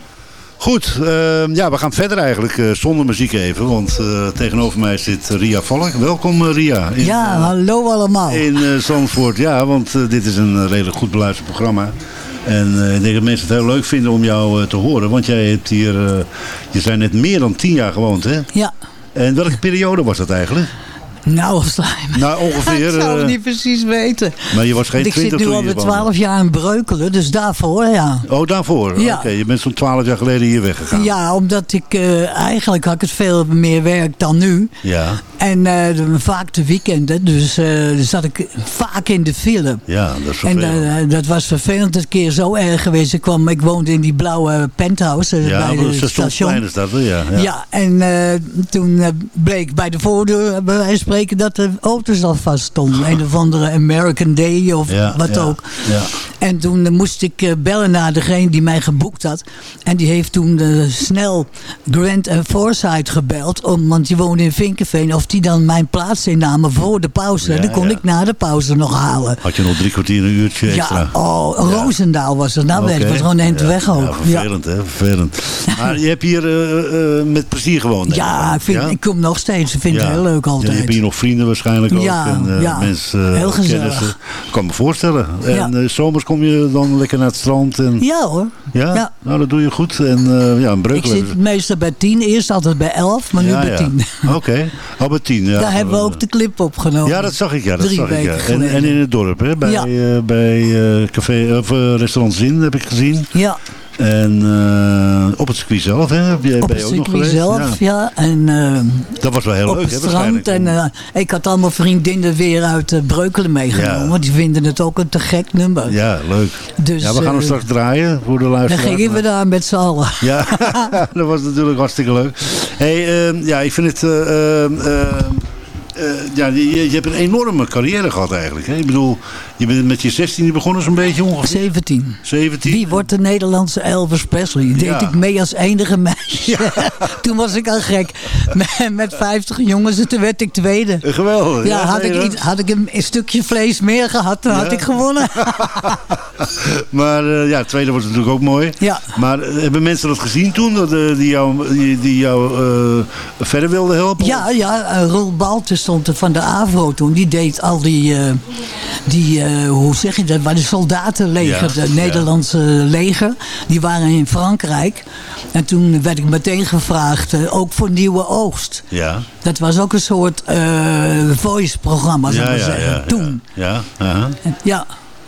Goed, eh, ja, we gaan verder eigenlijk eh, zonder muziek even. Want eh, tegenover mij zit Ria Valk. Welkom eh, Ria. In, Ja, hallo allemaal. In Zandvoort, ja, want dit is een redelijk goed beluisterd programma. En ik denk dat mensen het heel leuk vinden om jou te horen. Want jij hebt hier, je zijn net meer dan tien jaar gewoond, hè? Ja. En welke periode was dat eigenlijk? Nou, slijm. Nou, ongeveer... <laughs> ik zou het eh, niet precies weten. maar je was geen Want ik zit nu hier woonde. 12 jaar in Breukelen, dus daarvoor ja. Oh, daarvoor? Ja. Oké, je bent zo'n twaalf jaar geleden hier weggegaan. Ja, omdat ik eh, eigenlijk had ik het veel meer werk dan nu. Ja, En eh, de- vaak de weekenden, dus zat ik vaak in de file. ja dat is En vervelend. eh, dat was vervelend. Het keer zo erg geweest. Ik, kwam, ik woonde in die blauwe penthouse ja, bij het station. stationsplein is dat, ja. Ja, ja. en toen bleek bij de voordeur, bij wijze spreken, dat de auto's al vast stonden. Een of andere American Day of Ja, wat ja, ook. Ja. En toen eh, moest ik eh, bellen naar degene die mij geboekt had. En die heeft toen eh, snel Grant en Forsyth gebeld. Om, want die woonde in Vinkenveen. Of die dan mijn plaats innamen voor de pauze. En dan kon ik na de pauze nog halen. Had je nog drie kwartier, een uurtje extra? Ja, oh, Roosendaal was het. Nou, weet ik was gewoon Ja, weg ook. Ja, vervelend, hè? Vervelend. Maar je hebt hier met plezier gewoond, Ja, ik, vind, ik kom nog steeds. Ik vind het heel leuk altijd. Hier nog vrienden waarschijnlijk ook. Ja, en, eh, ja. mensen, eh, Heel gezellig. kennissen. Ik kan me voorstellen. Ja. En eh, zomers kom je dan lekker naar het strand. En, Ja hoor. ja? ja. Nou, dat doe je goed. En ja, een Ik zit meestal bij tien. Eerst altijd bij elf, maar nu ja, bij ja. tien. Oké, al <laughs> bij tien. Ja. Daar hebben we ook de clip opgenomen. Ja, dat zag ik. Ja, dat Drie zag ik, weken ja. En, in het dorp, hè? Bij, Ja. bij café, of, restaurant Zin heb ik gezien. Ja, En eh, op het circuit zelf, hè? Op ben het ook nog circuit geweest? zelf, ja. En eh, Dat was wel heel op leuk, het hè? strand. En eh, ik had allemaal vriendinnen weer uit uh, Breukelen meegenomen. Ja. Want die vinden het ook een te gek nummer. Ja, leuk. Dus, ja, we gaan hem straks draaien voor de Dan luisteraar. gingen we daar met z'n allen. Ja, <laughs> dat was natuurlijk hartstikke leuk. Hey, ehm, ja, ik vind het... eh, ehm, ehm, eh, ja, je, je hebt een enorme carrière gehad eigenlijk. Hè? Ik bedoel, je bent met je 16 begonnen zo'n beetje ongeveer. 17. 17. Wie wordt de Nederlandse Elvis Presley? Deed Ja. ik mee als enige meisje. <laughs> toen was ik al gek. Met, met 50 jongens en toen werd ik tweede. Geweldig. Ja, had, nee, ik iets, had ik een, een stukje vlees meer gehad, dan had ik gewonnen. <laughs> <laughs> Maar eh, ja, tweede was natuurlijk ook mooi. Ja. Maar eh, hebben mensen dat gezien toen? Dat, eh, die jou, die, die jou verder wilden helpen? Ja, ja Roel Balten stond er van de AVRO toen. Die deed al die, die eh, hoe zeg je dat, waar de soldatenleger, het ja. Nederlandse leger, die waren in Frankrijk. En toen werd ik meteen gevraagd, eh, ook voor Nieuwe Oogst. Ja. Dat was ook een soort eh, voice-programma, zou ik maar zeggen. ja, toen. Ja. Ja.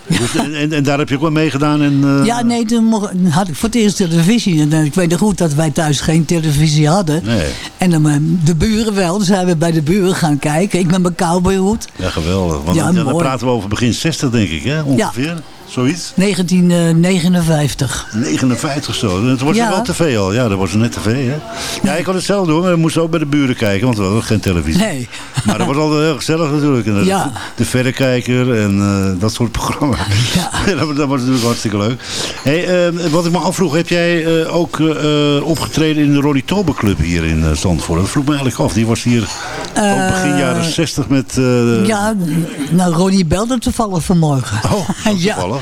Dus, en, en, en daar heb je ook wel meegedaan? En, eh, Ja, nee, toen mocht- had ik voor het eerst televisie. En eh, ik weet nog goed dat wij thuis geen televisie hadden. Nee. En dan eh, de buren wel. Dus zijn we bij de buren gaan kijken. Ik met mijn cowboyhoed. Ja, geweldig. Want Ja, dan, dan praten we over begin 60, denk ik, hè? Ongeveer. Zoiets. 1959. 59 zo. Het was Ja. wel tv al. Ja, dat was net tv, hè? Ja, ik had het zelf doen. We moesten ook bij de buren kijken, want we hadden geen televisie. Nee. <laughs> Maar dat was altijd heel gezellig natuurlijk. En, eh, Ja. De verrekijker en eh, dat soort programma's. <laughs> Ja. dat, was- natuurlijk hartstikke leuk. Hey, eh, wat ik me afvroeg, heb jij eh, ook eh, eh, opgetreden in de Ronnie Tober Club hier in eh, Zandvoort? Dat vroeg me eigenlijk af. Die was hier begin jaren 60 met... eh, Ja, nou Ronnie belde toevallig vanmorgen. Oh, <laughs> ja. toevallig.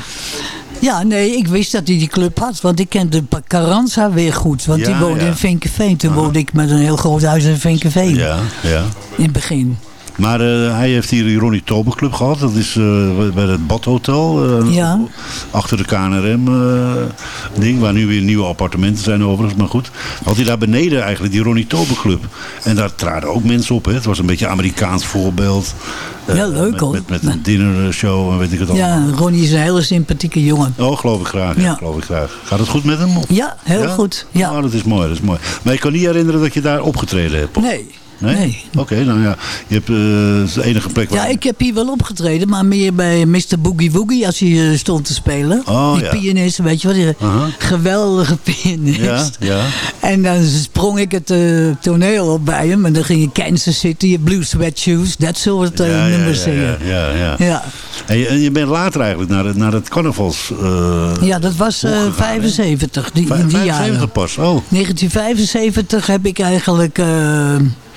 Ja, nee, ik wist dat hij die club had. Want ik kende Carranza weer goed. Want Ja, die woonde ja. in Vinkenveen. Toen woonde ik met een heel groot huis in Vinkenveen. Ja, ja. In het begin. Maar eh, hij heeft hier die Ronnie Tober Club gehad. Dat is eh, bij het Badhotel. eh, Ja. Achter de KNRM ding. Waar nu weer nieuwe appartementen zijn overigens. Maar goed. Had hij daar beneden eigenlijk die Ronnie Tober Club. En daar traden ook mensen op. Hè. Het was een beetje Amerikaans voorbeeld. Ja, leuk, met, hoor. Met, met een dinnershow en weet ik het al. Ja, Ronnie is een hele sympathieke jongen. Oh, geloof ik graag. Ja. Ja. Geloof ik graag. Gaat het goed met hem? Of- Ja, heel goed. Ja. Oh, dat is mooi, dat is mooi. Maar ik kan niet herinneren dat je daar opgetreden hebt. Nee. Nee. Oké, nou ja. Je hebt het is de enige plek waar... Ja, ik heb hier wel opgetreden, maar meer bij Mr. Boogie Woogie als hij eh, stond te spelen. Oh, die ja. pianist, weet je wat? Die geweldige <laughs> pianist. Ja, ja. En dan sprong ik het eh, toneel op bij hem. En dan ging ik Kansas City, Blue Sweatshoes, dat soort Ja, nummers zingen. Ja, ja, ja. En, je, en je bent later eigenlijk naar het, naar het carnavals... Ja, dat was eh, opgegaan, hè? 75, die, Vijf- in die 75 jaren. pas, oh. 1975 heb ik eigenlijk...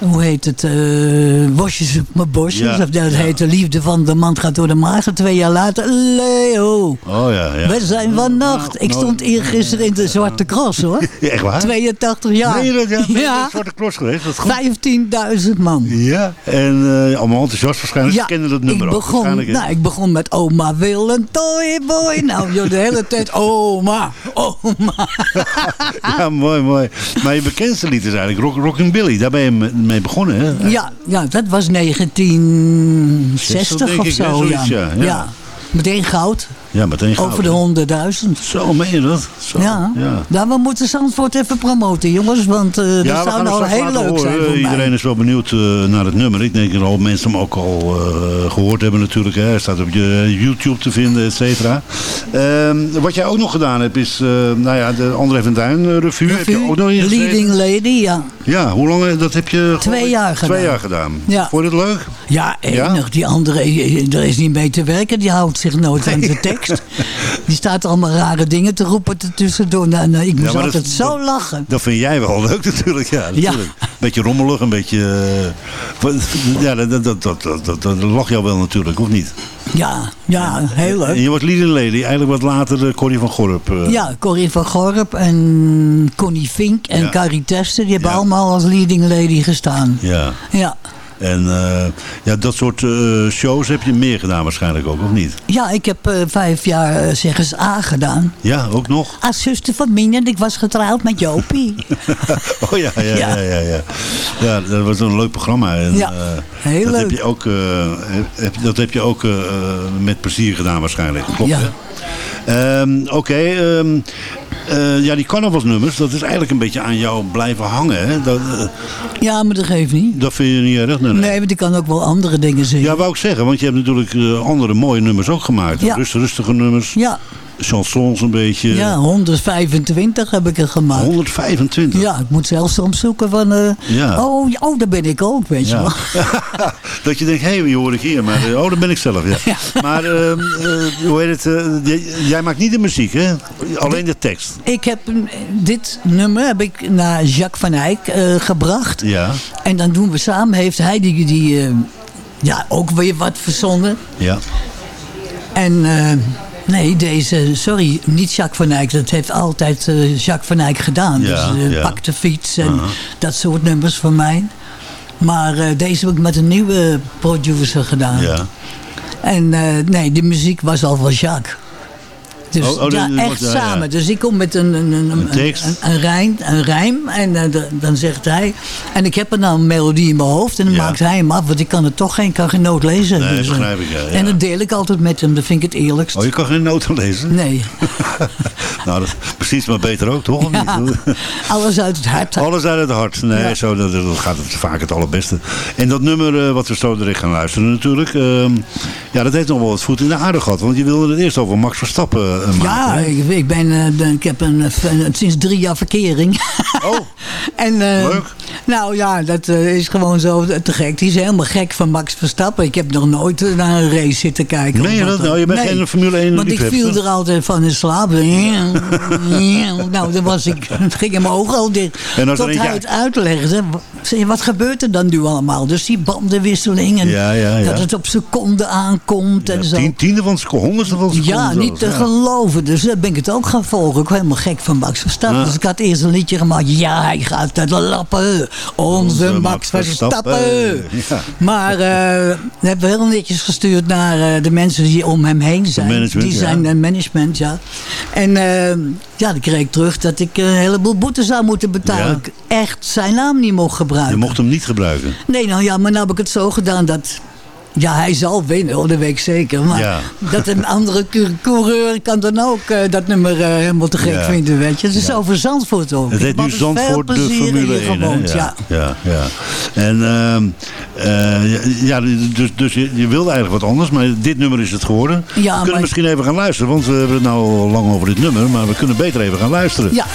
hoe heet het? eh bosjes op mijn bosjes. Ja, Of dat ja. heet de liefde van de man gaat door de maag. En twee jaar later, Leo. Oh ja, ja. We zijn vannacht. Ik nou, stond eergisteren in de Zwarte Cross hoor. Ja, <laughs> echt waar? 82 jaar. Ben je dat, ja? Ben Ja. de Zwarte Cross geweest? Dat is goed. 15.000 man. Ja, en eh, allemaal enthousiast waarschijnlijk. Ze kennen dat nummer ik ook begon, nou, ik begon met oma wil een toyboy. Nou, joh, de hele tijd oma, oma. <laughs> Ja, mooi, mooi. Maar je bekendste lied is eigenlijk Rock, Rockin' Billy. Daar ben je mee begonnen, hè? Ja, ja, dat was 1960 denk of ik, hè, zo. zoiets, ja, ja. ja. Meteen goud. Ja, meteen goud, Over de honderdduizend. Zo, meen je dat? Zo, Ja. ja. Nou, we moeten Zandvoort even promoten, jongens. Want eh, dat Ja, zou het nou heel leuk horen. zijn voor Iedereen mij. is wel benieuwd eh, naar het nummer. Ik denk dat al mensen hem ook al eh, gehoord hebben natuurlijk. Hè. Hij staat op je YouTube te vinden, et cetera. Ehm, wat jij ook nog gedaan hebt is, nou ja, de André van Duin revue. Heb je ook nog? Leading Lady, ja. Ja, hoe lang? Dat heb je... Twee jaar gedaan. Twee jaar gedaan. Ja. Vond je het leuk? Ja, enig. Die andere, er is niet mee te werken. Die houdt zich nooit aan de tekst. <laughs> Die staat allemaal rare dingen te roepen tussendoor. Nou, nou, ik moest dat- altijd zo lachen. Dat vind jij wel leuk natuurlijk. Ja, natuurlijk. Beetje rommelig, een beetje... eh, ja, dat, dat, dat, dat, lach jou wel natuurlijk, of niet? Ja, ja, heel leuk. En je wordt leading lady, eigenlijk wat later de Corrie van Gorp. eh. Ja, Corrie van Gorp en Connie Fink en Ja. Carrie Tester, die hebben Ja. allemaal als leading lady gestaan. Ja. Ja. En eh, ja, dat soort eh, shows heb je meer gedaan waarschijnlijk ook, of niet? Ja, ik heb eh, vijf jaar, eh, zeggen ze, A gedaan. Ja, ook nog? Als zuster van Minjen, ik was getrouwd met Jopie. <laughs> Oh ja, ja, ja. Ja. Ja, ja, dat was een leuk programma. En, Ja, heel dat leuk. Heb je ook, heb, dat heb je ook met plezier gedaan waarschijnlijk. Klopt, Ja. hè? Ehm, Oké, ehm, eh, ja, die carnavalsnummers, dat is eigenlijk een beetje aan jou blijven hangen. Hè? Dat, eh, Ja, maar dat geeft niet. dat vind je niet erg? Nee, nee. Nee, want ik kan ook wel andere dingen zingen. Ja, wou ik zeggen, want je hebt natuurlijk eh, andere mooie nummers ook gemaakt. Ja. Rust, rustige nummers, Ja, chansons een beetje. ja, 125 heb ik er gemaakt. 125. Ja, ik moet zelfs soms zoeken van... eh, Ja. oh, oh, daar ben ik ook, weet je Ja. wel. <laughs> dat je denkt, hé, hey, wie hoor ik hier? Maar, eh, oh, dat ben ik zelf, <laughs> ja. Maar, ehm, eh, hoe heet het? jij- maakt niet de muziek, hè? Alleen de tekst. Ik heb dit nummer heb ik naar Jacques van Eyck gebracht. Ja, En dan doen we samen, heeft hij die, die ja, ook weer wat verzonnen. ja. En eh, nee, deze, sorry, niet Jacques van Eyck. Dat heeft altijd eh, Jacques van Eyck gedaan. Ja, dus eh, ja. Pak de fiets en Aha. dat soort nummers van mij. Maar eh, deze heb ik met een nieuwe producer gedaan. ja. En eh, nee, de muziek was al van Jacques. Dus Oh, oh, ja, echt ja, ja. samen. Dus ik kom met een, een, een, Een tekst. een, een rijm, een rijm en d- dan zegt hij... En ik heb er nou een melodie in mijn hoofd en dan maakt hij hem af. Want ik kan het toch geen, kan geen noot lezen. Nee, Dus, eh, begrijp ik. En dat deel ik altijd met hem. Dat vind ik het eerlijkst. Oh, je kan geen noten lezen? Nee, <laughs> nou, dat is precies maar beter ook, toch? <laughs> Alles uit het hart. Alles uit het hart. Nee, zo, dat, dat gaat het vaak het allerbeste. En dat nummer eh, wat we zo direct gaan luisteren natuurlijk. ehm, ja, dat heeft nog wel wat voet in de aarde gehad. Want je wilde het eerst over Max Verstappen maken. Ja, ik, ik, ben, eh, de- ik heb een, eh, een- sinds drie jaar verkering. <laughs> Oh, En, eh, Leuk. Nou ja, dat eh, is gewoon zo te gek. Die is helemaal gek van Max Verstappen. Ik heb nog nooit eh, naar een race zitten kijken. Wat dat? Nou, je bent geen Formule 1 Want ik viel er altijd van in slaap. <laughs> nou, dan was ik, <laughs> het ging in mijn ogen al dicht. Tot hij het uitlegde. Wat gebeurt er dan nu allemaal? Dus die bandenwisseling. En Ja, ja, ja. Dat het op seconden aankomt en zo. Tien, tiende van een seconde, honderdste van een seconde. Ja, niet te ja. Geloven. Dus daar ben ik het ook gaan volgen. Ik was helemaal gek van Max Verstappen. Ja. Dus ik had eerst een liedje gemaakt. Ja, hij gaat uit de lappen. Onze Max Verstappen. Ja. Maar eh we hebben heel netjes gestuurd naar eh, de mensen die om hem heen zijn. die ja. zijn eh, management, ja. En ja, dan kreeg ik terug dat ik een heleboel boetes zou moeten betalen. Ja. Echt zijn naam niet mocht gebruiken. Je mocht hem niet gebruiken. Nee, nou ja, maar nou heb ik het zo gedaan dat Ja, hij zal winnen, hoor, dat weet ik zeker. Maar Ja. <laughs> dat een andere cou- coureur kan dan ook eh, dat nummer eh, helemaal te gek Ja. vinden, weet je. Het is over Zandvoort ook. Het heet nu Zandvoort de Formule hier 1. hè? gewoond, ja. ja, ja. En ehm, eh, ja, dus, dus je, je wilde eigenlijk wat anders, maar dit nummer is het geworden. We kunnen maar- misschien even gaan luisteren, want we hebben het nou al lang over dit nummer, maar we kunnen beter even gaan luisteren. Ja.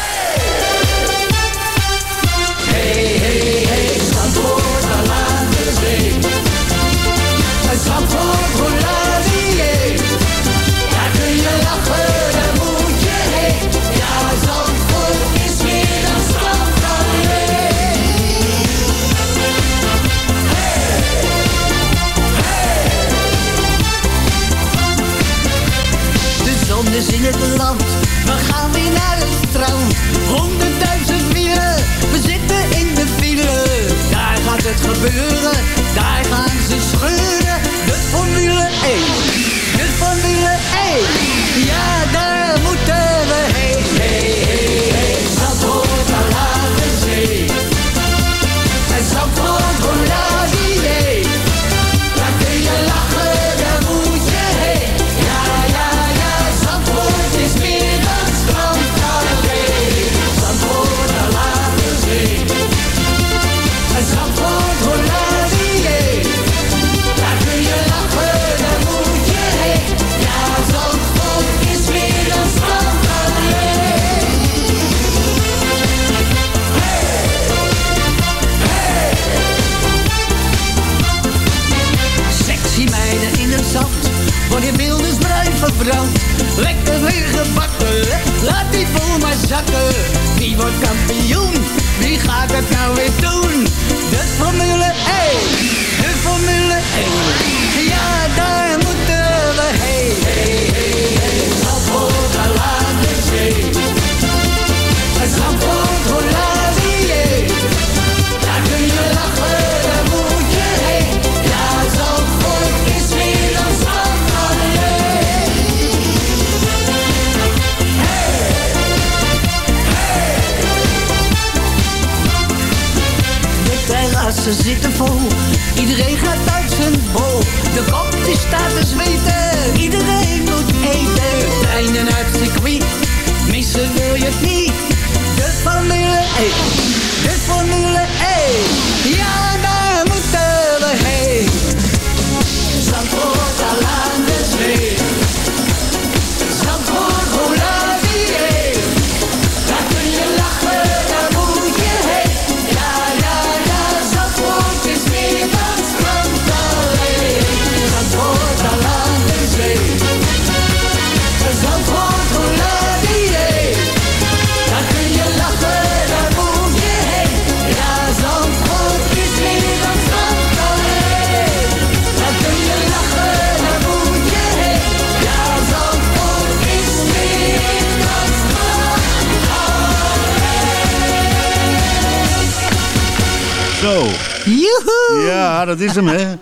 Dat is hem, hè?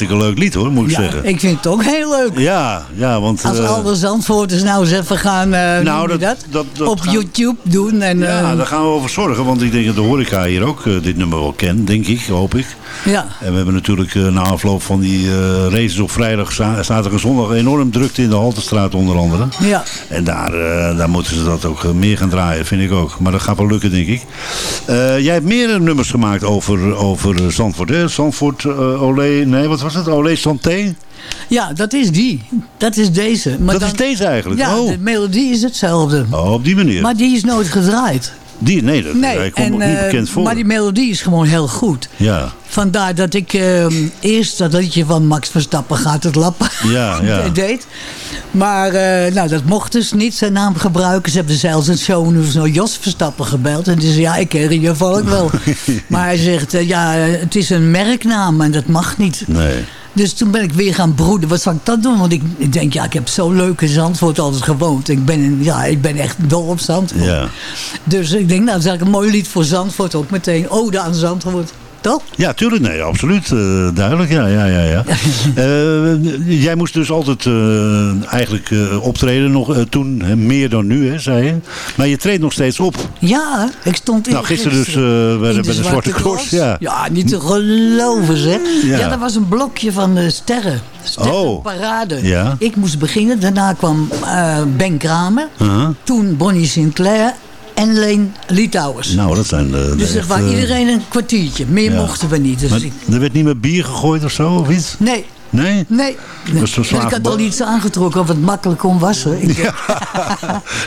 Een hartstikke leuk lied, hoor, moet ik Ja, zeggen. ik vind het ook heel leuk. Ja, ja, want... Als eh, alle Zandvoorters nou eens even gaan eh, Nou, dat- dat, dat- dat op gaan- YouTube doen. En, Ja, eh, daar gaan we over zorgen, want ik denk dat de horeca hier ook dit nummer wel kent, denk ik, hoop ik. ja. En we hebben natuurlijk na afloop van die races op vrijdag, za- zaterdag en zondag enorm drukte in de Haltestraat onder andere. Ja. En daar, daar moeten ze dat ook meer gaan draaien, vind ik ook. Maar dat gaat wel lukken, denk ik. Jij hebt meer nummers gemaakt over, over Zandvoort, hè? Zandvoort, Olé, nee, wat was het? Olé Santé? ja, dat is die. Dat is deze. Maar dat dan- is deze eigenlijk? Ja, oh. de melodie is hetzelfde. oh, op die manier. Maar die is nooit gedraaid. Die, nee, dat Nee, hij komt ook niet eh, bekend voor. maar die melodie is gewoon heel goed. Ja, Vandaar dat ik eh, eerst dat liedje van Max Verstappen gaat het lappen ja, ja. <laughs> deed. Maar eh, nou, dat mocht dus niet zijn naam gebruiken. Ze hebben zelfs een shownieuws naar Jos Verstappen gebeld. En die zei, ja, ik ken je volk wel. <laughs> maar hij zegt, eh, ja, het is een merknaam en dat mag niet. Nee. Dus toen ben ik weer gaan broeden. Wat zal ik dat doen? Want ik, ik denk, ja, ik heb zo leuk in Zandvoort altijd gewoond. Ik ben, ja, ik ben echt dol op Zandvoort. Ja. Dus ik denk, nou, dan zal ik een mooi lied voor Zandvoort ook meteen. Ode aan Zandvoort. Toch? Ja, tuurlijk. Nee, absoluut. eh, duidelijk, ja. ja, ja, ja. <laughs> Eh, jij moest dus altijd eh, eigenlijk optreden nog toen, meer dan nu, hè, zei je. Maar je treedt nog steeds op. Ja, ik stond in Nou, gisteren dus bij, de, Zwarte Cross. Ja. Ja, niet te geloven zeg. Ja. Ja, dat was een blokje van de sterren. Oh. Sterrenparade. Ja. Ik moest beginnen. Daarna kwam Ben Kramer. Uh-huh. Toen Bonnie Sinclair. En Leen Litouwers. Nou, dat zijn de... dus er was iedereen een kwartiertje. Meer Ja. mochten we niet. Dus Maar ik, er werd niet meer bier gegooid of zo, of iets? nee, Nee? nee. Is zwaar ik had al iets aangetrokken of het makkelijk kon wassen. Ik, <laughs>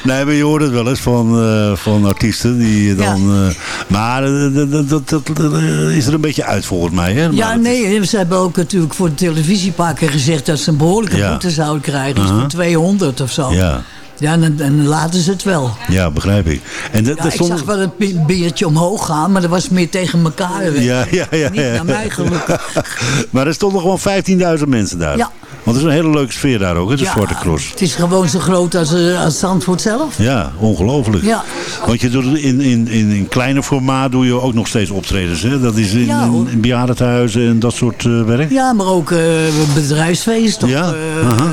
Nee, maar je hoort het wel eens van, eh, van artiesten die dan... eh, maar eh, dat, dat, dat, eh, is er een beetje uit volgens mij, hè? Ja, nee, ze hebben ook natuurlijk voor de televisie een paar keer gezegd dat ze een behoorlijke Ja. boete zouden krijgen. Dus Uh-huh. van 200 of zo. Ja. Ja, en, dan- en laten ze het wel. Ja, begrijp ik. En dat, Ja, dat ik stond... zag wel een bi- biertje omhoog gaan, maar dat was meer tegen elkaar. Ja, ja, ja. Niet naar mij gelukkig. <laughs> maar er stonden gewoon 15.000 mensen daar. Ja. Want het is een hele leuke sfeer daar ook, hè, de Zwarte Cross. Het is gewoon zo groot als, eh, als Zandvoort zelf. Ja, ongelooflijk. Ja. Want je doet het in, in, in, in kleine formaat doe je ook nog steeds optredens. Hè? Dat is in, in, in bejaardentehuizen en dat soort eh, werk. Ja, maar ook eh, bedrijfsfeest. Of, Ja, eh.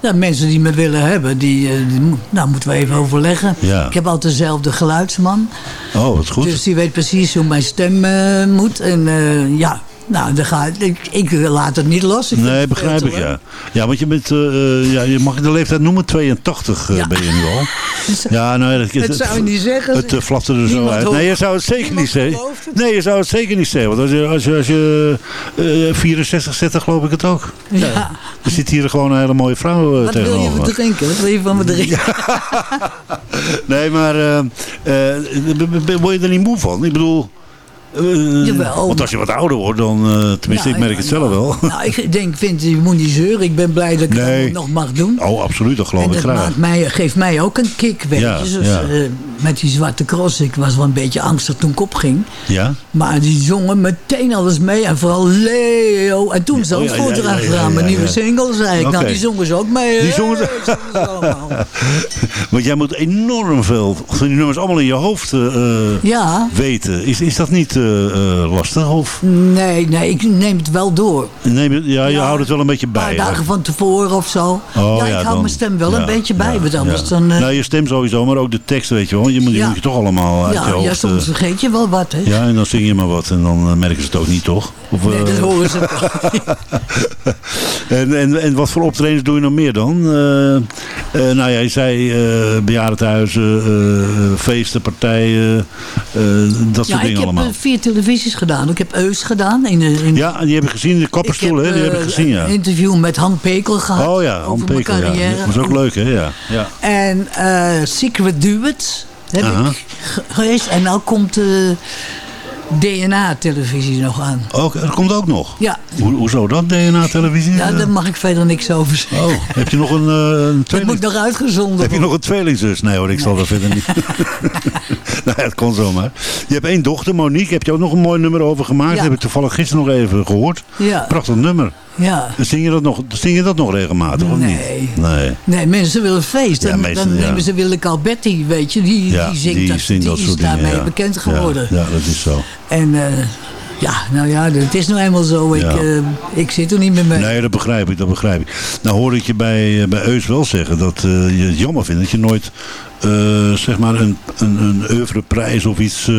Ja, mensen die me willen hebben, die, eh, die nou, moeten we even overleggen. Ja. Ik heb altijd dezelfde geluidsman. Oh, wat goed. Dus die weet precies hoe mijn stem eh, moet. En eh, ja, nou, dan ga, ik, ik laat het niet los. Ik Nee, het begrijp ik, ja. Ja, want je bent, eh, ja, je mag de leeftijd noemen, 82 eh, ben je nu al. <laughs> Ja, nou, ja, dat, Dat zou je niet zeggen. Het uh, flapte er zo uit. Nee, je zou het zeker niet zeggen. Nee, je zou het zeker niet zeggen. Want als je, als je, als je eh, 64 zit, dan geloof ik het ook. Ja. Er zit hier gewoon een hele mooie vrouw eh, Wat wil je tegenover. me drinken? Wat wil je van me drinken? <laughs> Nee, maar word je er niet moe van? Ik bedoel... eh, Jawel. Want als je wat ouder wordt, dan... eh, tenminste, ik merk het zelf wel. <laughs> Nou, ik denk, vind, je moet niet zeuren. Ik ben blij dat ik Nee. het nog mag doen. Oh, absoluut, dat geloof en ik dat graag. mij, geeft mij ook een kick, weet Ja, je. Ja. eh, met die zwarte cross, ik was wel een beetje angstig toen ik opging. Ja? Maar die zongen meteen alles mee. En vooral Leo. En toen zat Oh, ja, gedaan. Mijn nieuwe single, zei ik. Oké. Nou, die zongen ze ook mee. Die zongen ze- Hey, zongen ze allemaal. <laughs> Want jij moet enorm veel die nummers allemaal in je hoofd eh, Ja. weten. Is, is dat niet lastig? Of Nee, nee, ik neem het wel door. neem je, ja, je Ja. houdt het wel een beetje Een bij. paar hè? dagen van tevoren of zo. Oh, ja, ik hou dan- mijn stem wel ja, een beetje bij. want anders dan... eh, nou, je stem sowieso, maar ook de tekst, weet je wel. Je moet, je moet je toch allemaal uit je ja, hoofd... ja, soms eh, vergeet je wel wat, hè. ja, en dan zing je maar wat en dan eh, merken ze het ook niet, toch? Of, Nee, eh, dat horen ze toch. <laughs> en, en, en wat voor optredens doe je nog meer dan? Eh, eh, nou ja, je zei eh bejaardentehuizen, eh, feesten, partijen, eh, dat soort Ja, ik dingen heb allemaal. Eh, vier televisies gedaan. Ik heb Eus gedaan. In, de- in, Ja, die heb ik gezien, de kapperstoelen, hè? Die heb ik eh, gezien, ja. Een interview met Han Pekel gehad. Oh ja, Han Pekel, ja. Dat was ook leuk, hè? Ja. ja. En eh, Secret Duets heb ik ge- geweest. En nou komt de DNA-televisie nog aan. Ook, dat komt ook nog. Ja. Ho hoezo dat, DNA-televisie? Ja, daar mag ik verder niks over zeggen. Oh, heb je nog een, eh, een Dat tweeling? moet nog uitgezonden Heb je nog een tweelingzus? Nee hoor, ik zal dat verder niet. <laughs> <laughs> nou, ja, het kon zomaar. Je hebt één dochter, Monique. Heb je ook nog een mooi nummer over gemaakt? Ja. Dat heb ik toevallig gisteren nog even gehoord. Ja. Prachtig nummer. Ja. Zing je dat nog, zing je dat nog regelmatig, of Nee. niet? Nee. Nee, mensen willen feest. Ja, Dan, meestal, dan ja. nemen ze Willeke Alberti, weet je. Die, Ja, die zingt dat, zingt die dat is soort daarmee dingen, bekend geworden. Ja, dat is zo. En eh, ja, nou ja, het is nou eenmaal zo. Ik, Ja. eh, ik zit er niet meer mee. Nee, dat begrijp ik, dat begrijp ik. Nou hoor ik je bij, eh, bij Eus wel zeggen dat eh, je het jammer vindt dat je nooit eh, zeg maar een, een, een oeuvreprijs of iets eh,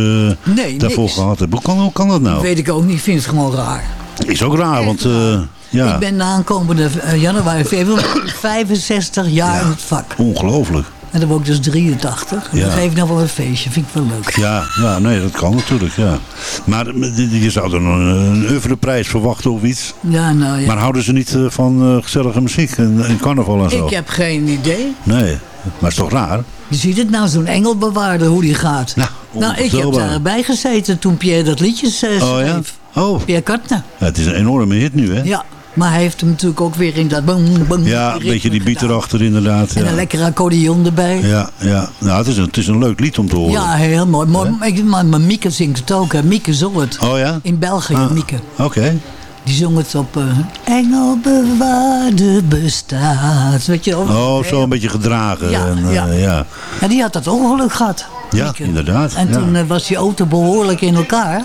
Nee, daarvoor niks. gehad hebt. Hoe kan, hoe kan dat nou? Weet ik ook niet. Ik vind het gewoon raar. Is ook raar, want eh, ja, Ik ben na aankomende eh, januari, februari <coughs> 65 jaar in het vak. ongelooflijk. En dan word ik dus 83. En Ja. dan geef ik nog wel een feestje. Vind ik wel leuk. Ja, ja, nee, dat kan natuurlijk, ja. Maar eh, je zou er nog een, een oeuvreprijs verwachten of iets. Ja, nou ja. Maar houden ze niet eh, van gezellige muziek en, en carnaval en zo? ik heb geen idee. Nee, maar is toch raar? Je ziet het nou, zo'n engelbewaarder, hoe die gaat. Nou, ik heb daarbij gezeten toen Pierre dat liedje eh, Oh ja? schreef. Oh, Pierre Kartner. ja, het is een enorme hit nu, hè? Ja, maar hij heeft hem natuurlijk ook weer in dat... Bang, bang, Ja, een beetje die beat erachter inderdaad. En een Ja, lekker accordeon erbij. ja, ja. Nou, het, is een, het is een leuk lied om te horen. Ja, heel mooi. mooi. Ik- Maar, maar Mieke zingt het ook. Hè. Mieke zong het. Oh ja? In België, Ah. Mieke. Oké. Die zong het op uh, Engelbewaarde bestaat. Weet je. Oh, zo een beetje gedragen. Ja, en, eh, ja. ja. En die had dat ongeluk gehad. Ja, Mieke. inderdaad. En ja. toen eh, was die auto behoorlijk in elkaar.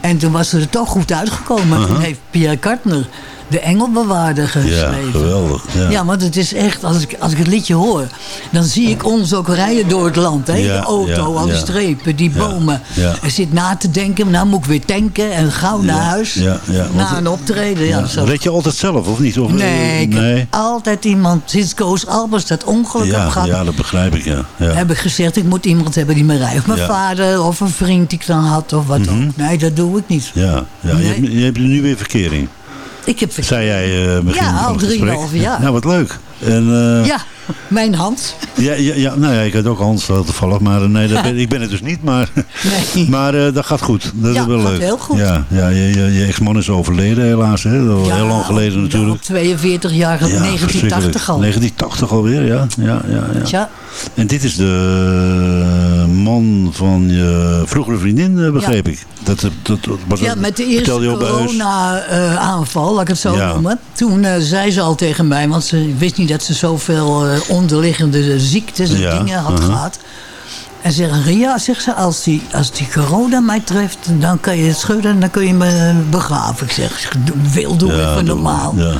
En toen was ze er toch goed uitgekomen. Toen heeft Pierre Kartner de Engelbewaarder geschreven. Ja, geweldig. Ja. Ja, want het is echt, als ik, als ik het liedje hoor, dan zie ik ons ook rijden door het land. Hè? Ja, de auto, ja, al die ja. strepen, die bomen. ja. Er zit na te denken, nou moet ik weer tanken en gauw naar huis. Ja, na een optreden. Ja, Ja. zo. Red je altijd zelf, of niet? Of, Nee, ik nee. heb altijd iemand, sinds Koos Albers dat ongeluk Ja, gehad, ja, dat begrijp ik, ja. ja. heb ik gezegd, ik moet iemand hebben die me rijdt. Of mijn Ja. vader, of een vriend die ik dan had, of wat Mhm. ook. Nee, dat doe ik niet. Ja, ja. Je, hebt, je hebt nu weer verkering. Ik heb Zei jij eh begin Ja, al drieënhalve jaar. Nou, wat leuk. En, eh, Ja, mijn hand. Ja, ja, ja, nou ja, ik had ook Hans toevallig, maar eh, nee, dat <laughs> ben, ik ben het dus niet. Maar, <laughs> maar eh, dat gaat goed. Dat Ja, is wel gaat leuk. heel goed. Ja, ja je, je, je ex-man is overleden helaas. Hè? Dat heel lang geleden natuurlijk. 42 jaar, Ja, 1980 verschrikkelijk. al. 1980 alweer, ja. ja, ja, ja. En dit is de man van je vroegere vriendin, begreep ik. Dat, dat, dat, was Ja, met de eerste corona-aanval, laat ik het zo Ja. noemen. Toen zei ze al tegen mij, want ze wist niet dat ze zoveel eh, onderliggende ziektes en Ja, dingen had uh-huh. gehad. En zeggen, Ria, zegt ze, als die, als die corona mij treft, dan kan je het schudden en dan kun je me begraven. Ik zeg, wil doe Ja, even normaal. Ja.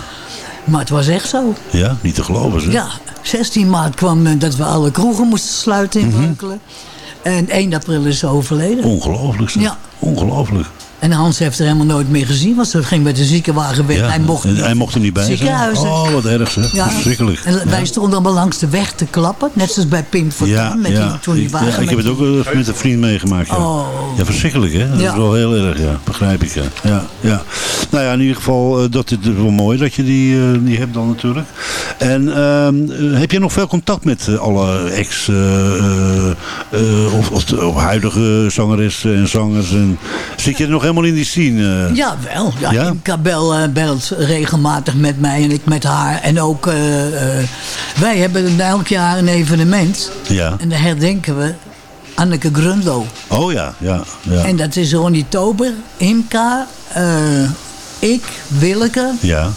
Maar het was echt zo. ja, niet te geloven. Zeg. Ja, 16 maart kwam eh, dat we alle kroegen moesten sluiten in Mhm. Breukelen. En 1 april is ze overleden. Ongelooflijk zeg. Ja. Ongelooflijk. En Hans heeft er helemaal nooit meer gezien, want ze ging met de ziekenwagen weg. Ja, Hij mocht niet. hij mocht er niet bij zijn. Ziekenhuis, hè? Oh, wat erg zeg. Ja. Verschrikkelijk. En wij stonden allemaal langs de weg te klappen. Net zoals bij Pim Fortuyn. Ja, met die, toen die ik, wagen ja, ik met heb het ook eh, met een vriend meegemaakt. Ja, Oh. ja verschrikkelijk hè. Dat Ja. is wel heel erg, ja. Begrijp ik, ja. ja, ja. Nou ja, in ieder geval, eh, dat is wel mooi dat je die, eh, die hebt dan natuurlijk. En ehm, eh, heb je nog veel contact met alle ex- of, of, of huidige zangeressen en zangers? En, zit je er nog helemaal in die scene? eh? Ja, wel. Ja, eh, belt regelmatig met mij en ik met haar. En ook, eh, wij hebben elk jaar een evenement. Ja. En daar herdenken we Anneke Grundlo. Oh ja, ja. ja. En dat is Ronnie Tober, Imka, ik, Willeke. ja.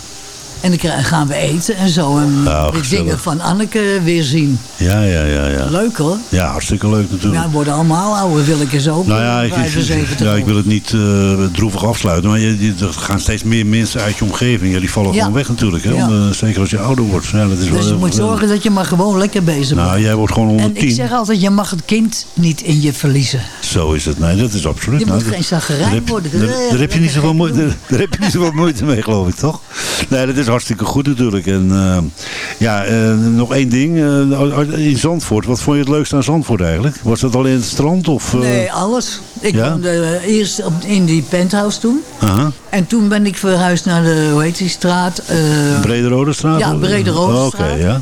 En dan krijgen- gaan we eten en zo. En Nou, de gezellig. dingen van Anneke weer zien. Ja, ja, ja, ja. Leuk hoor. Ja, hartstikke leuk natuurlijk. Ja, we worden allemaal ouder, Willeke ook. Nou ja, ik, ik- 75 ja, ik wil het niet eh, droevig afsluiten. Maar je, je- er gaan steeds meer mensen uit je omgeving. Ja, die vallen Ja. gewoon weg natuurlijk. Hè? Ja. Om, eh, zeker als je ouder wordt. Ja, dat is wel Dus je moet zorgen dat je maar gewoon lekker bezig bent. Nou, jij wordt gewoon en 110. ik zeg altijd, je mag het kind niet in je verliezen. Zo is het. Nee, dat is absoluut. Je Nou, moet dat- geen je- worden. Daar, daar heb je niet zoveel moeite, daar, <laughs> daar heb je niet zoveel moeite mee, geloof ik, toch? Nee, dat is hartstikke goed natuurlijk. En eh, ja, eh, nog één ding. eh, in Zandvoort, wat vond je het leukste aan Zandvoort eigenlijk? Was dat alleen het strand? Of, eh, Nee, alles. Ik Ja? woonde eerst op, in die penthouse toen. En toen ben ik verhuisd naar de, hoe heet die straat? Brede Rode Straat? Ja, Brede Rode Oh, Oké, Straat. ja.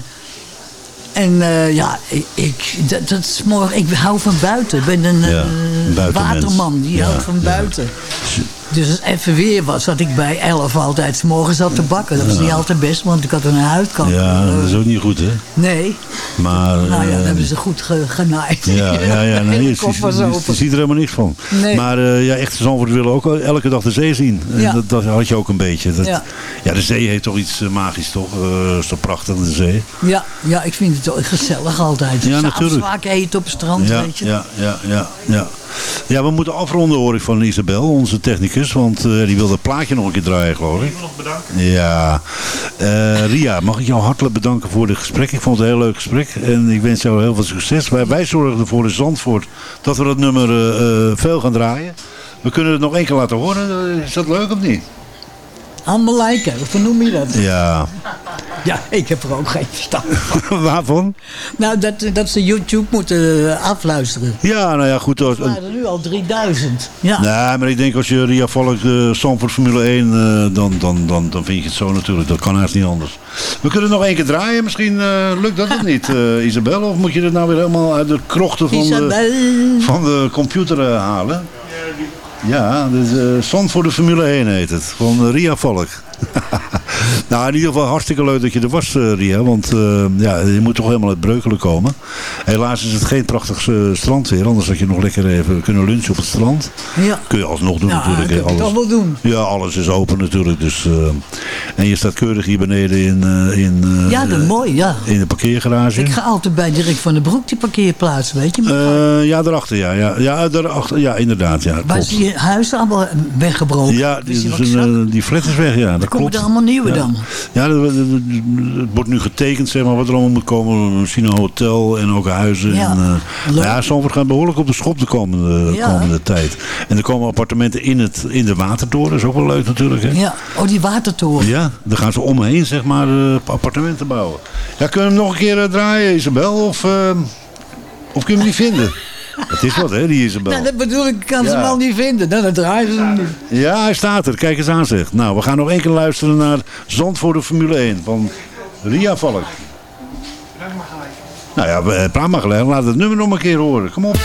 En ja, ik, ik, dat, dat is morgen, ik hou van buiten. Ik ben een Ja, een waterman, die Ja, houdt van ja. Dus het even weer was, zat ik bij 11 altijd 's morgens zat te bakken. Dat was Ja. niet altijd best, want ik had een huidkant. Ja, dat is ook niet goed, hè? Nee, Maar... nou ja, eh, dat hebben ze goed ge- genaaid. Ja, <laughs> ja, ja nee, je, ziet er helemaal niks van. Nee. Maar eh, ja, echte Zandvoort willen ook elke dag de zee zien. En Ja. dat, dat had je ook een beetje. Dat, ja. Ja. de zee heeft toch iets eh, magisch, toch? Eh zo prachtig, de zee. Ja, ja, ik vind het gezellig altijd. Ja, natuurlijk. vaak eten op het strand, Ja, weet je. ja, ja, ja, ja. Ja, we moeten afronden hoor ik van Isabel, onze technicus. Want eh, die wilde het plaatje nog een keer draaien, geloof ik. Ik wil nog bedanken. Ja. Eh, Ria, mag ik jou hartelijk bedanken voor dit gesprek. Ik vond het een heel leuk gesprek. En ik wens jou heel veel succes. Wij, wij zorgen ervoor in Zandvoort dat we dat nummer eh, veel gaan draaien. We kunnen het nog één keer laten horen. Is dat leuk of niet? Allemaal lijken, hoe noem je dat? Ja. Ja, ik heb er ook geen verstand van. <laughs> Waarvan? Nou, dat, dat ze YouTube moeten eh, afluisteren. Ja, nou ja, goed. Er waren er nu al 3000. Ja. Nee, maar ik denk als je Ria Valk, uh, Zandvoort Formule 1, eh, dan, dan, dan, dan vind je het zo natuurlijk. Dat kan haast niet anders. We kunnen nog één keer draaien. Misschien eh, lukt dat het niet, eh Isabel. Of moet je het nou weer helemaal uit de krochten van, de, van de computer eh, halen? Ja, dus, eh Zandvoort de Formule 1 heet het. Van eh, Ria Valk. <laughs> nou, in ieder geval hartstikke leuk dat je er was, eh, Ria. Want eh, ja, je moet toch helemaal uit Breukelen komen. Helaas is het geen prachtig eh, strand weer. Anders had je nog lekker even kunnen lunchen op het strand. Ja. Kun je alsnog doen Ja, natuurlijk. kun hè, je het alles. toch wel doen. Ja, alles is open natuurlijk. Dus, en je staat keurig hier beneden in, in, Ja, dat mooi, ja. in de parkeergarage. Ik ga altijd bij Dirk van den Broek die parkeerplaats, weet je. Ja, daarachter, ja. Ja, ja, daarachter, ja inderdaad. Ja, Waar is die huizen allemaal weggebroken? Ja, die, dus die flat is weg, ja. Dat komen er allemaal nieuwe ja. dan? Ja, het wordt nu getekend, zeg maar, wat er allemaal moet komen. Misschien een hotel en ook huizen. Ja, En, nou ja, Zandvoort gaat behoorlijk op de schop de komende, Ja. komende tijd. En er komen appartementen in, het, in de watertoren. Dat is ook wel leuk natuurlijk, hè? Ja, oh die watertoren. Ja, daar gaan ze omheen, zeg maar, eh, appartementen bouwen. Ja, kunnen we hem nog een keer eh, draaien, Isabel? Of, of kun je hem niet vinden? Het is wat, hè, die Isabel. Nou, dat bedoel ik, ik kan ze Ja. wel niet vinden. Nou, dan draaien ze hem niet. Ja, hij staat er. Kijk eens aan zeg. Nou, we gaan nog één keer luisteren naar Zandvoort de Formule 1 van Ria Valk. Nou ja, we- praat maar gelijk. Laat het nummer nog een keer horen. Kom op.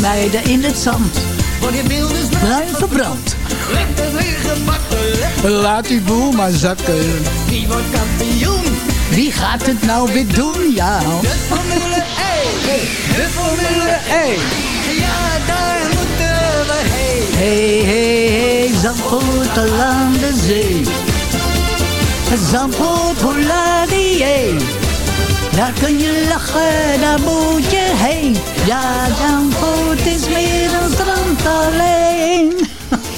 Meiden in het zand. Bruin verbrand. lekker weer gebakken. Laat die boel maar zakken. Wie wordt kampioen? Wie gaat het nou weer doen? Ja. De Formule 1. De Formule 1. Ja, daar moeten we heen. Hey, hey, hey, Zandvoort al aan de zee. Zandvoort, Hollandië. Daar kun je lachen, daar moet je heen. Ja, Zandvoort is meer dan strand alleen. <laughs>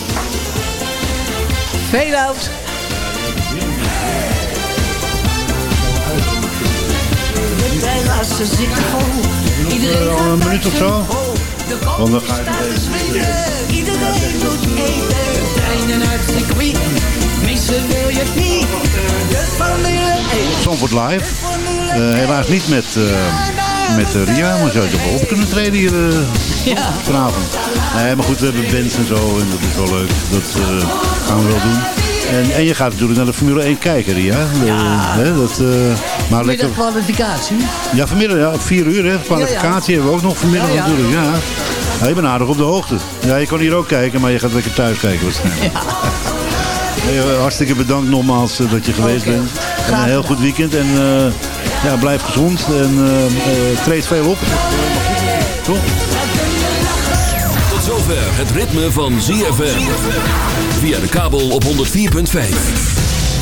Veel oud. De terrassen zitten vol. Iedereen Al een minuut of zo? De Want dan ga springen. Iedereen moet eten. Treinen uit het circuit. Missen wil je het niet. De Formule 1. Zandvoort live. Eh, helaas niet met, eh, met eh, Ria, maar zou je er wel op kunnen treden hier eh, Ja. vanavond. Nee, maar goed, we hebben bands en zo en dat is wel leuk. Dat eh, gaan we wel doen. En, en je gaat natuurlijk naar de Formule 1 kijken, Ria. Eh, hè, dat, eh, maar lekker, kwalificatie. ja, vanmiddag, ja, op 4 uur, hè. Kwalificatie hebben we ook nog vanmiddag Ja, ja. natuurlijk, ja. Ja. Je bent aardig op de hoogte. Ja, je kan hier ook kijken, maar je gaat lekker thuis kijken waarschijnlijk. Eh, hartstikke bedankt nogmaals eh, dat je geweest bent. En een heel goed weekend. En eh, ja, blijf gezond. En eh, eh, treed veel op. Toch? Tot zover het ritme van ZFM. Via de kabel op 104.5.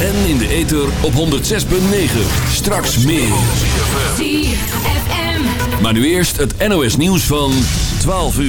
En in de ether op 106.9. Straks meer. Maar nu eerst het NOS nieuws van 12 uur.